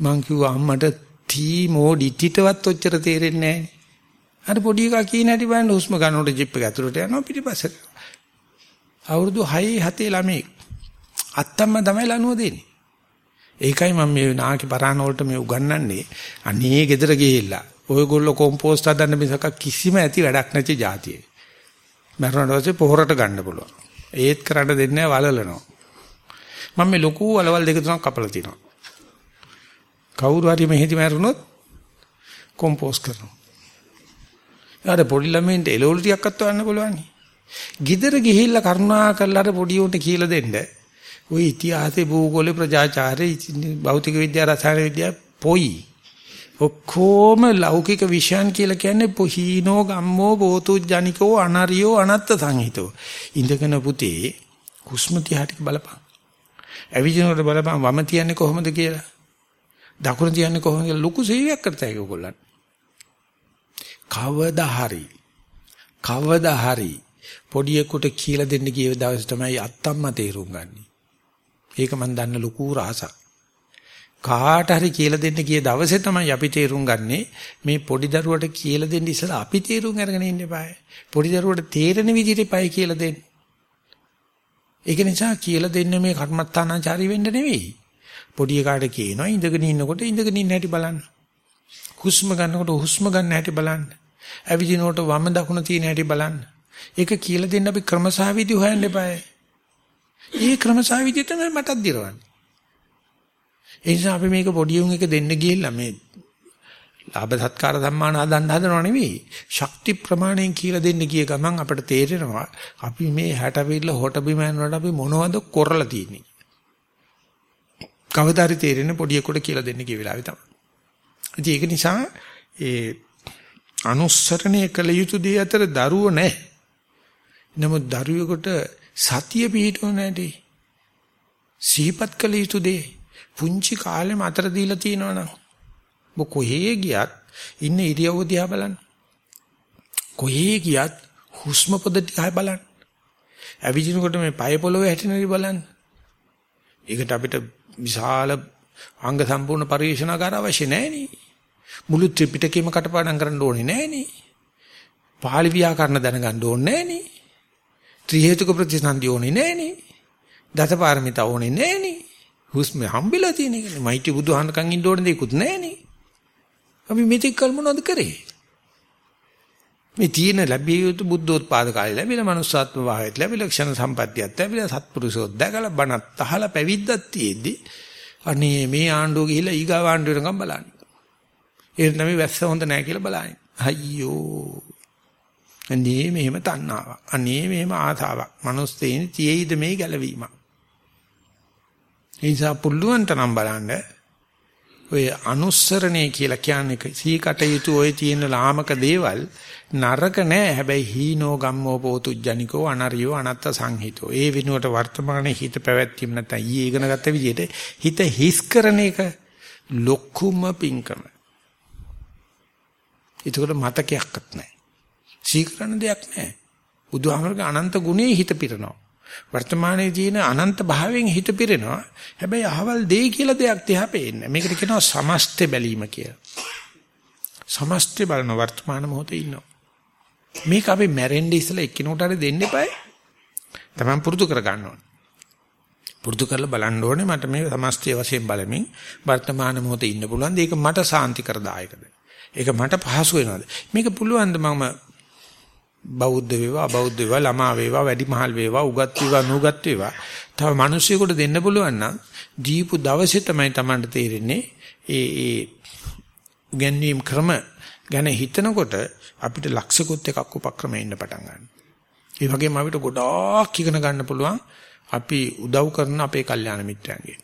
මං කිව්වා අම්මට තීමෝ ඩිටිටවත් ඔච්චර තේරෙන්නේ නැහැ. අර පොඩි එකා කියන හැටි බලන්න හුස්ම ගන්නකොට ජිප් එක ඇතුළට යනවා පිටිපස්සට. අවුරුදු 6 7 ළමයි අත්තම්ම තමයි ලනුව දෙන්නේ. ඒකයි මම මේ නාකි පරාණ වලට මේ උගන්වන්නේ. අනේ ගෙදර ගිහිල්ලා ඔයගොල්ලෝ කොම්පෝස්ට් හදන්න මිසක කිසිම ඇති වැඩක් නැති જાතියේ. මරණ දවසේ පොහොරට ගන්න පුළුවන්. ඒත් කරන්න දෙන්නේ වලලනවා. මම මේ ලොකු වලවල් දෙක තුනක් කපලා තිනවා. කවුරු හරි මෙහෙදි මැරුණොත් කොම්පෝස් කරනවා. ඊට පොඩි ළමයින්ට එළවලු ටිකක් අත්වන්න පුළුවන්. ගිදර ගිහිල්ලා කරුණා කරලා අර පොඩි උන්ට කියලා දෙන්න. ওই ඉතිහාසයේ භූගෝලේ ප්‍රජාචාරය භෞතික විද්‍යාව රසායන විද්‍යාව පොයි. ඔක්කොම ලෞකික විෂයන් කියලා කියන්නේ පොහීනෝ ගම්මෝ බෝතු ජනිකෝ අනරියෝ අනත්ත සංහිතෝ. ඉඳගෙන පුතේ හුස්ම තියාටික බලපන්. ඇවිදිනකොට බලපන් වම තියන්නේ කොහොමද කියලා. දකුණ තියන්නේ කොහොමද කියලා ලොකු සේවයක් කරતા ඒක ඔයගොල්ලන්. කවදා හරි කවදා හරි පොඩියෙකුට කියලා දෙන්න ගිය දවසේ තමයි අත්තම්මා තේරුම් ගන්නේ. ඒක මම දන්න ලොකු රහසක්. කාට හරි කියලා දෙන්න ගිය දවසේ තමයි අපි තේරුම් ගන්නෙ මේ පොඩි දරුවට කියලා දෙන්න ඉස්සලා අපි තේරුම් අරගෙන ඉන්න eBay. පොඩි දරුවට තේරෙන විදිහට eBay කියලා දෙන්න. ඒක නිසා කියලා දෙන්න මේ කර්මත්තානාචාරී වෙන්න නෙවෙයි. පොඩි එකාට කියනවා ඉඳගෙන ඉන්නකොට ඉඳගෙන ඉන්න හැටි බලන්න. හුස්ම ගන්නකොට හුස්ම ගන්න හැටි බලන්න. ඇවිදිනකොට වම දකුණ තියෙන හැටි බලන්න. ඒක කියලා දෙන්න අපි ක්‍රමසාවිදි හොයන්න එපායි. ඒ ක්‍රමසාවිදි තමයි මටත් දිරවන්නේ. ඒ නිසා අපි මේක පොඩි උන් එක දෙන්න ගිහිල්ලා මේ ලාභ සත්කාර සම්මාන හදන්න හදනව නෙවෙයි. ශක්ති ප්‍රමාණයෙන් කියලා දෙන්න ගිය ගමන් අපිට තේරෙනවා අපි මේ 60 විල්ල හොට බිම යනකොට අපි මොනවද කරලා තියෙන්නේ. කවදාරි තේරෙන්නේ පොඩියෙකුට කියලා දෙන්න කිය වෙලාවේ තමයි. ඉතින් ඒක නිසා ඒ අනුස්සරණය කළ යුතු දේ අතර දරුව නැහැ. නමුත් දරුවෙකුට සතිය පිහිටව නැටි. සිහිපත් කළ යුතු දේ පුංචි කාලෙම අතර දීලා තියෙනවනම් ඔබ කොහේ ගියත් ඉන්න ඉරියව්ව දිහා බලන්න. කොහේ ගියත් හුස්ම පොද දිහා බලන්න. ඇවිදිනකොට මේ පය පොළවේ හැටෙන දේ බලන්න. ඒකට අපිට විශාල අංග සම්පූර්ණ පරිශනාකාර අවශ්‍ය නැහැ නේ. මුළු ත්‍රිපිටකයම කටපාඩම් කරන්න ඕනේ නැහැ නේ. පාලි ව්‍යාකරණ දැනගන්න ඕනේ නැහැ නේ. ත්‍රි හේතුක ප්‍රතිසන්දි ඕනේ නැහැ නේ. දසපාරමිතා ඕනේ නැහැ නේ. හුස්ම හම්බෙලා තියෙන එකනේ. මයිටි බුදුහානකම් ඉන්න ඕන දෙයක්වත් නැහනේ. අපි මෙතෙක් කල් මොනවද කරේ? මේ තියෙන ලැබිය යුතු බුද්ධෝත්පාද කාලේ ලැබිලා manussාත්ම භාවයත් ලැබිලා ක්ෂණ සම්පත්තියත් ලැබිලා සත්පුරුෂෝත් දැකලා බණත් අහලා පැවිද්දක් තියෙද්දි අනේ මේ ආණ්ඩුව ගිහිලා ඊගාව ආණ්ඩුව වෙනකම් බලන්න. ඒක නම් වැස්ස හොඳ නැහැ කියලා බලන්නේ. අයියෝ. අනේ මෙහෙම තණ්හාවක්. අනේ මෙහෙම ආසාවක්. manussයෙන් තියෙයිද මේ ගැළවීමක්. ඒ නිසා පුළුවන් තරම් බලන්න ඔය අනුස්සරණය කියලා කියන්නේ සීකටයුතු ඔය තියෙන ලාමක දේවල් නරක නෑ හැබැයි හීනෝ ගම්මෝ පෝතුජ්ජනිකෝ අනරියෝ අනත්ත සංහිතෝ ඒ වෙනුවට වර්තමානයේ හිත පැවැත්වීම නැත්නම් ඊයේ ඉගෙන ගත්ත විදිහට හිත හිස් කරන එක ලොකුම පිංකම ඒකට මතකයක්වත් නැහැ. සීකරන දෙයක් නැහැ. බුදුහාමරගේ අනන්ත ගුණේ හිත පිරනවා. වර්තමානයේ තියෙන අනන්ත භාවයෙන් හිත පිරෙනවා. හැබැයි අහවල් දෙයි කියලා දෙයක් තියා පේන්නේ. මේකට කියනවා සමස්ත බැලීම කියලා. සමස්ත බලන වර්තමාන මොහොතේ ඉන්නවා. මේක අපි මැරෙන්න ඉස්සලා එක්කිනෙකුට හරි දෙන්න එපායි. Taman පුරුදු කර ගන්න ඕනේ. පුරුදු කරලා බලන්න ඕනේ මට මේ සමස්තය වශයෙන් බලමින් වර්තමාන මොහොතේ ඉන්න පුළුවන්. ඒක මට සාන්ති කරදායකද. ඒක මට පහසු වෙනවද? මේක පුළුවන් ද මම බෞද්ධ වේවා අබෞද්ධ වේවා ළමා වේවා වැඩිමහල් වේවා උගත් වේවා නුගත් වේවා තව මිනිස්සුෙකුට දෙන්න පුළුවන් නම් දීපු දවසේ තමයි Tamanට තේරෙන්නේ ඒ ඒ ගැන්වීම් ක්‍රම ගැන හිතනකොට අපිට ලක්ෂිකුත් එකක් උපක්‍රම එන්න පටන් ගන්නවා. ඒ වගේම අපිට ගොඩාක් ඉගෙන ගන්න පුළුවන් අපි උදව් කරන අපේ කල්යාණ මිත්‍රයන්ගෙන්.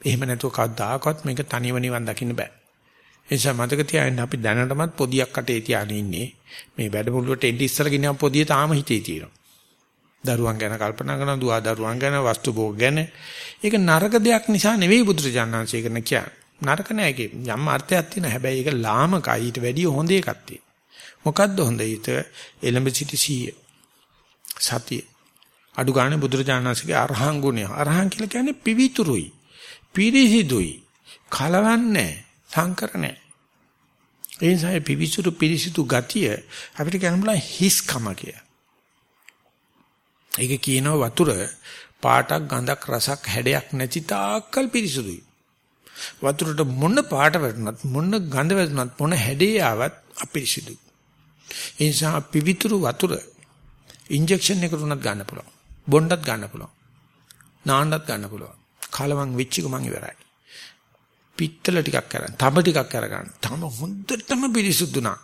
එහෙම නැතුව කවදාකවත් මේක තනියම නිවන් දකින්න බෑ. ඒ නිසා මතක තියාගන්න අපි දැනටමත් පොදියක් අටේ තියාගෙන ඉන්නේ. මේ වැඩමුළුවට එන්න ඉස්සර ගෙනියන පොදිය තාම හිතේ තියෙනවා. දරුවන් ගැන කල්පනා කරන දුවා දරුවන් ගැන වස්තු භෝග ගැන ඒක නරක දෙයක් නිසා නෙවෙයි බුදුරජාණන්සේ කරන කියන්නේ. නරක නෑ ඒකේ යම් අර්ථයක් තියෙනවා. හැබැයි ඒක ලාමකයි ඊට වැඩිය හොඳ එකක් තියෙනවා. මොකද්ද හොඳ ඊට එලඹ සිටි සීය. සතිය. අඩු ගානේ බුදුරජාණන්සේගේ අරහං ගුණය. අරහං කියලා කියන්නේ පිවිතුරුයි. පිරිසිදුයි. කලවන්නේ සංකර නැහැ. ඒ නිසා පිවිසුරු පිරිසිදු ගතිය අපිට කියන්න බුණා හිස්කම කිය. ඒක කියනවා වතුර පාටක් ගඳක් රසක් හැඩයක් නැති තාක්කල් පිරිසුදුයි. වතුරට මොන පාට වැටුණත් මොන ගඳ වැටුණත් මොන හැඩේ ආවත් අපිරිසිදුයි. ඒ නිසා පිවිතුරු වතුර ඉන්ජෙක්ෂන් එකකට උනත් ගන්න පුළුවන්. බොණ්ඩත් ගන්න පුළුවන්. නාන්නත් ගන්න පුළුවන්. කලවම් වෙච්ච ගමන් ඉවරයි. පිත්තල ටිකක් කරන්, තඹ ටිකක් අරගන්න. තම හොඳටම පිරිසුදුනා.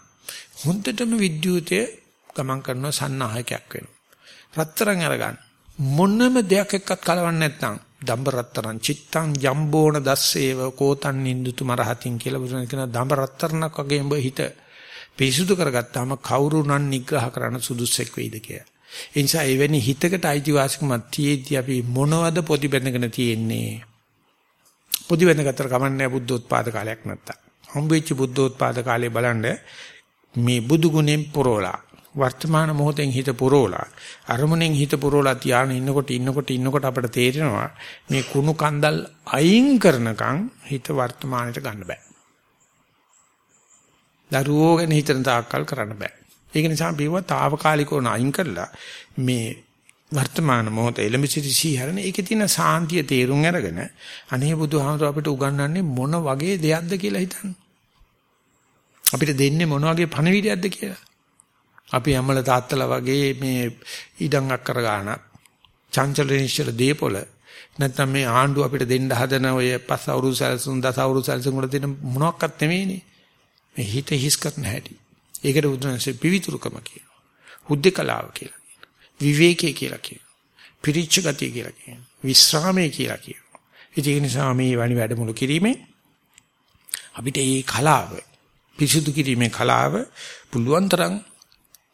හොඳටම විද්‍යුතය ගමන් කරන සන්නාහකයක් වෙනවා. රත්තරන් අරගන්න. මොනම දෙයක් එක්කත් කලවන්නේ නැත්නම් දඹ රත්තරන් චිත්තං ජම්බෝන දස්සේව කෝතන් නින්දුතු මරහතින් කියලා බුදුන් කියන දඹ රත්තරණක් වගේ උඹ හිත පිරිසුදු කරගත්තාම කවුරු නම් නිග්‍රහ කරන්න සුදුස්සෙක් වෙයිද කියලා. ඒ නිසා එවැනි හිතකට අයිතිවාසිකමක් තියේදී අපි මොනවද පොඩි බැඳගෙන තියෙන්නේ? පොඩි බැඳගත්තර කමන්නේ බුද්ධෝත්පාද කාලයක් නැත්තම්. හම්බෙච්ච බුද්ධෝත්පාද කාලේ බලන්න මේ බුදු ගුණෙන් පුරවලා වර්තමාන මොහොතෙන් හිත පුරවලා අරමුණෙන් හිත පුරවලා තියාගෙන ඉන්නකොට ඉන්නකොට ඉන්නකොට අපිට තේරෙනවා මේ කුණු කන්දල් අයින් කරනකම් හිත වර්තමානයට ගන්න බෑ. දරුවෝ ගැන හිතන තාක්කල් කරන්න බෑ. ඒක නිසා බිව తాවකාලිකව අයින් කරලා මේ වර්තමාන මොහොත එළඹ සිටි සීහරණ ඒකේ තියෙන සාන්තිය තේරුම් අරගෙන අනේ බුදුහාමර අපිට උගන්වන්නේ මොන වගේ දෙයක්ද කියලා හිතන්න. අපිට දෙන්නේ මොන වගේ පණවිඩයක්ද කියලා. අපි අම්මල තාත්තලා වගේ මේ ඉඩම් අක්කර ගන්න චංචල නිශ්චල දීපොල නැත්නම් මේ ආණ්ඩුව අපිට දෙන්න හදන ඔය පස් අවුරුදු සැලසුම් දස අවුරුදු සැලසුම් වල තියෙන මොනක්වත් නෙමෙයිනේ. මේ හිත හිස් කරන හැටි. ඒකට උදාහරණයක් පිවිතුරුකම කියනවා. හුද්දකලාව කියලා කියනවා. විවේකයේ කියලා කියනවා. පිරිච්ච ගතිය කියලා කියනවා. විස්රාමයේ කියලා කියනවා. ඒක නිසා මේ වැනි වැඩමුළු කිරීමේ අපිට මේ කලාව පිරිසුදු කිරීමේ කලාව පුළුවන් තරම්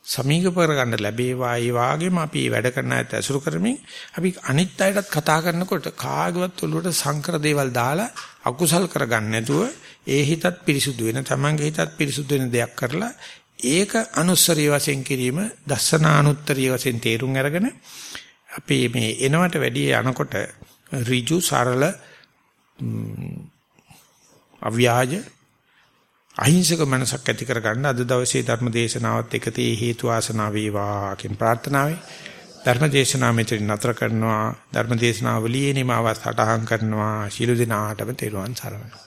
සමීප කරගන්න ලැබේවා ඒ වාගේම අපි වැඩ කරන අයත් ඇසුරු කරමින් අපි අනිත් අයටත් කතා කරනකොට කාගවත් ඔළුවට සංකර දේවල් දාලා අකුසල් කරගන්න නැතුව ඒ හිතත් පිරිසුදු වෙන තමන්ගේ හිතත් පිරිසුදු වෙන දෙයක් කරලා ඒක අනුස්සරිය වශයෙන් කිරීම දස්සනානුත්තරිය වශයෙන් තේරුම් අරගෙන අපි මේ එනවට වැඩි යනකොට ඍජු සරල අව්‍යාජ අහිංසක මනසක් ඇති කරගන්න අද දවසේ ධර්ම දේශනාවත් එකතේ හේතු ආසනාව වේවා කියන ප්‍රාර්ථනාවයි. ධර්ම දේශනාව මෙතන නතර කරනවා. ධර්ම දේශනාවලියේ නිමාව සටහන් කරනවා. ශිළු දිනාටම තෙරුවන් සරණයි.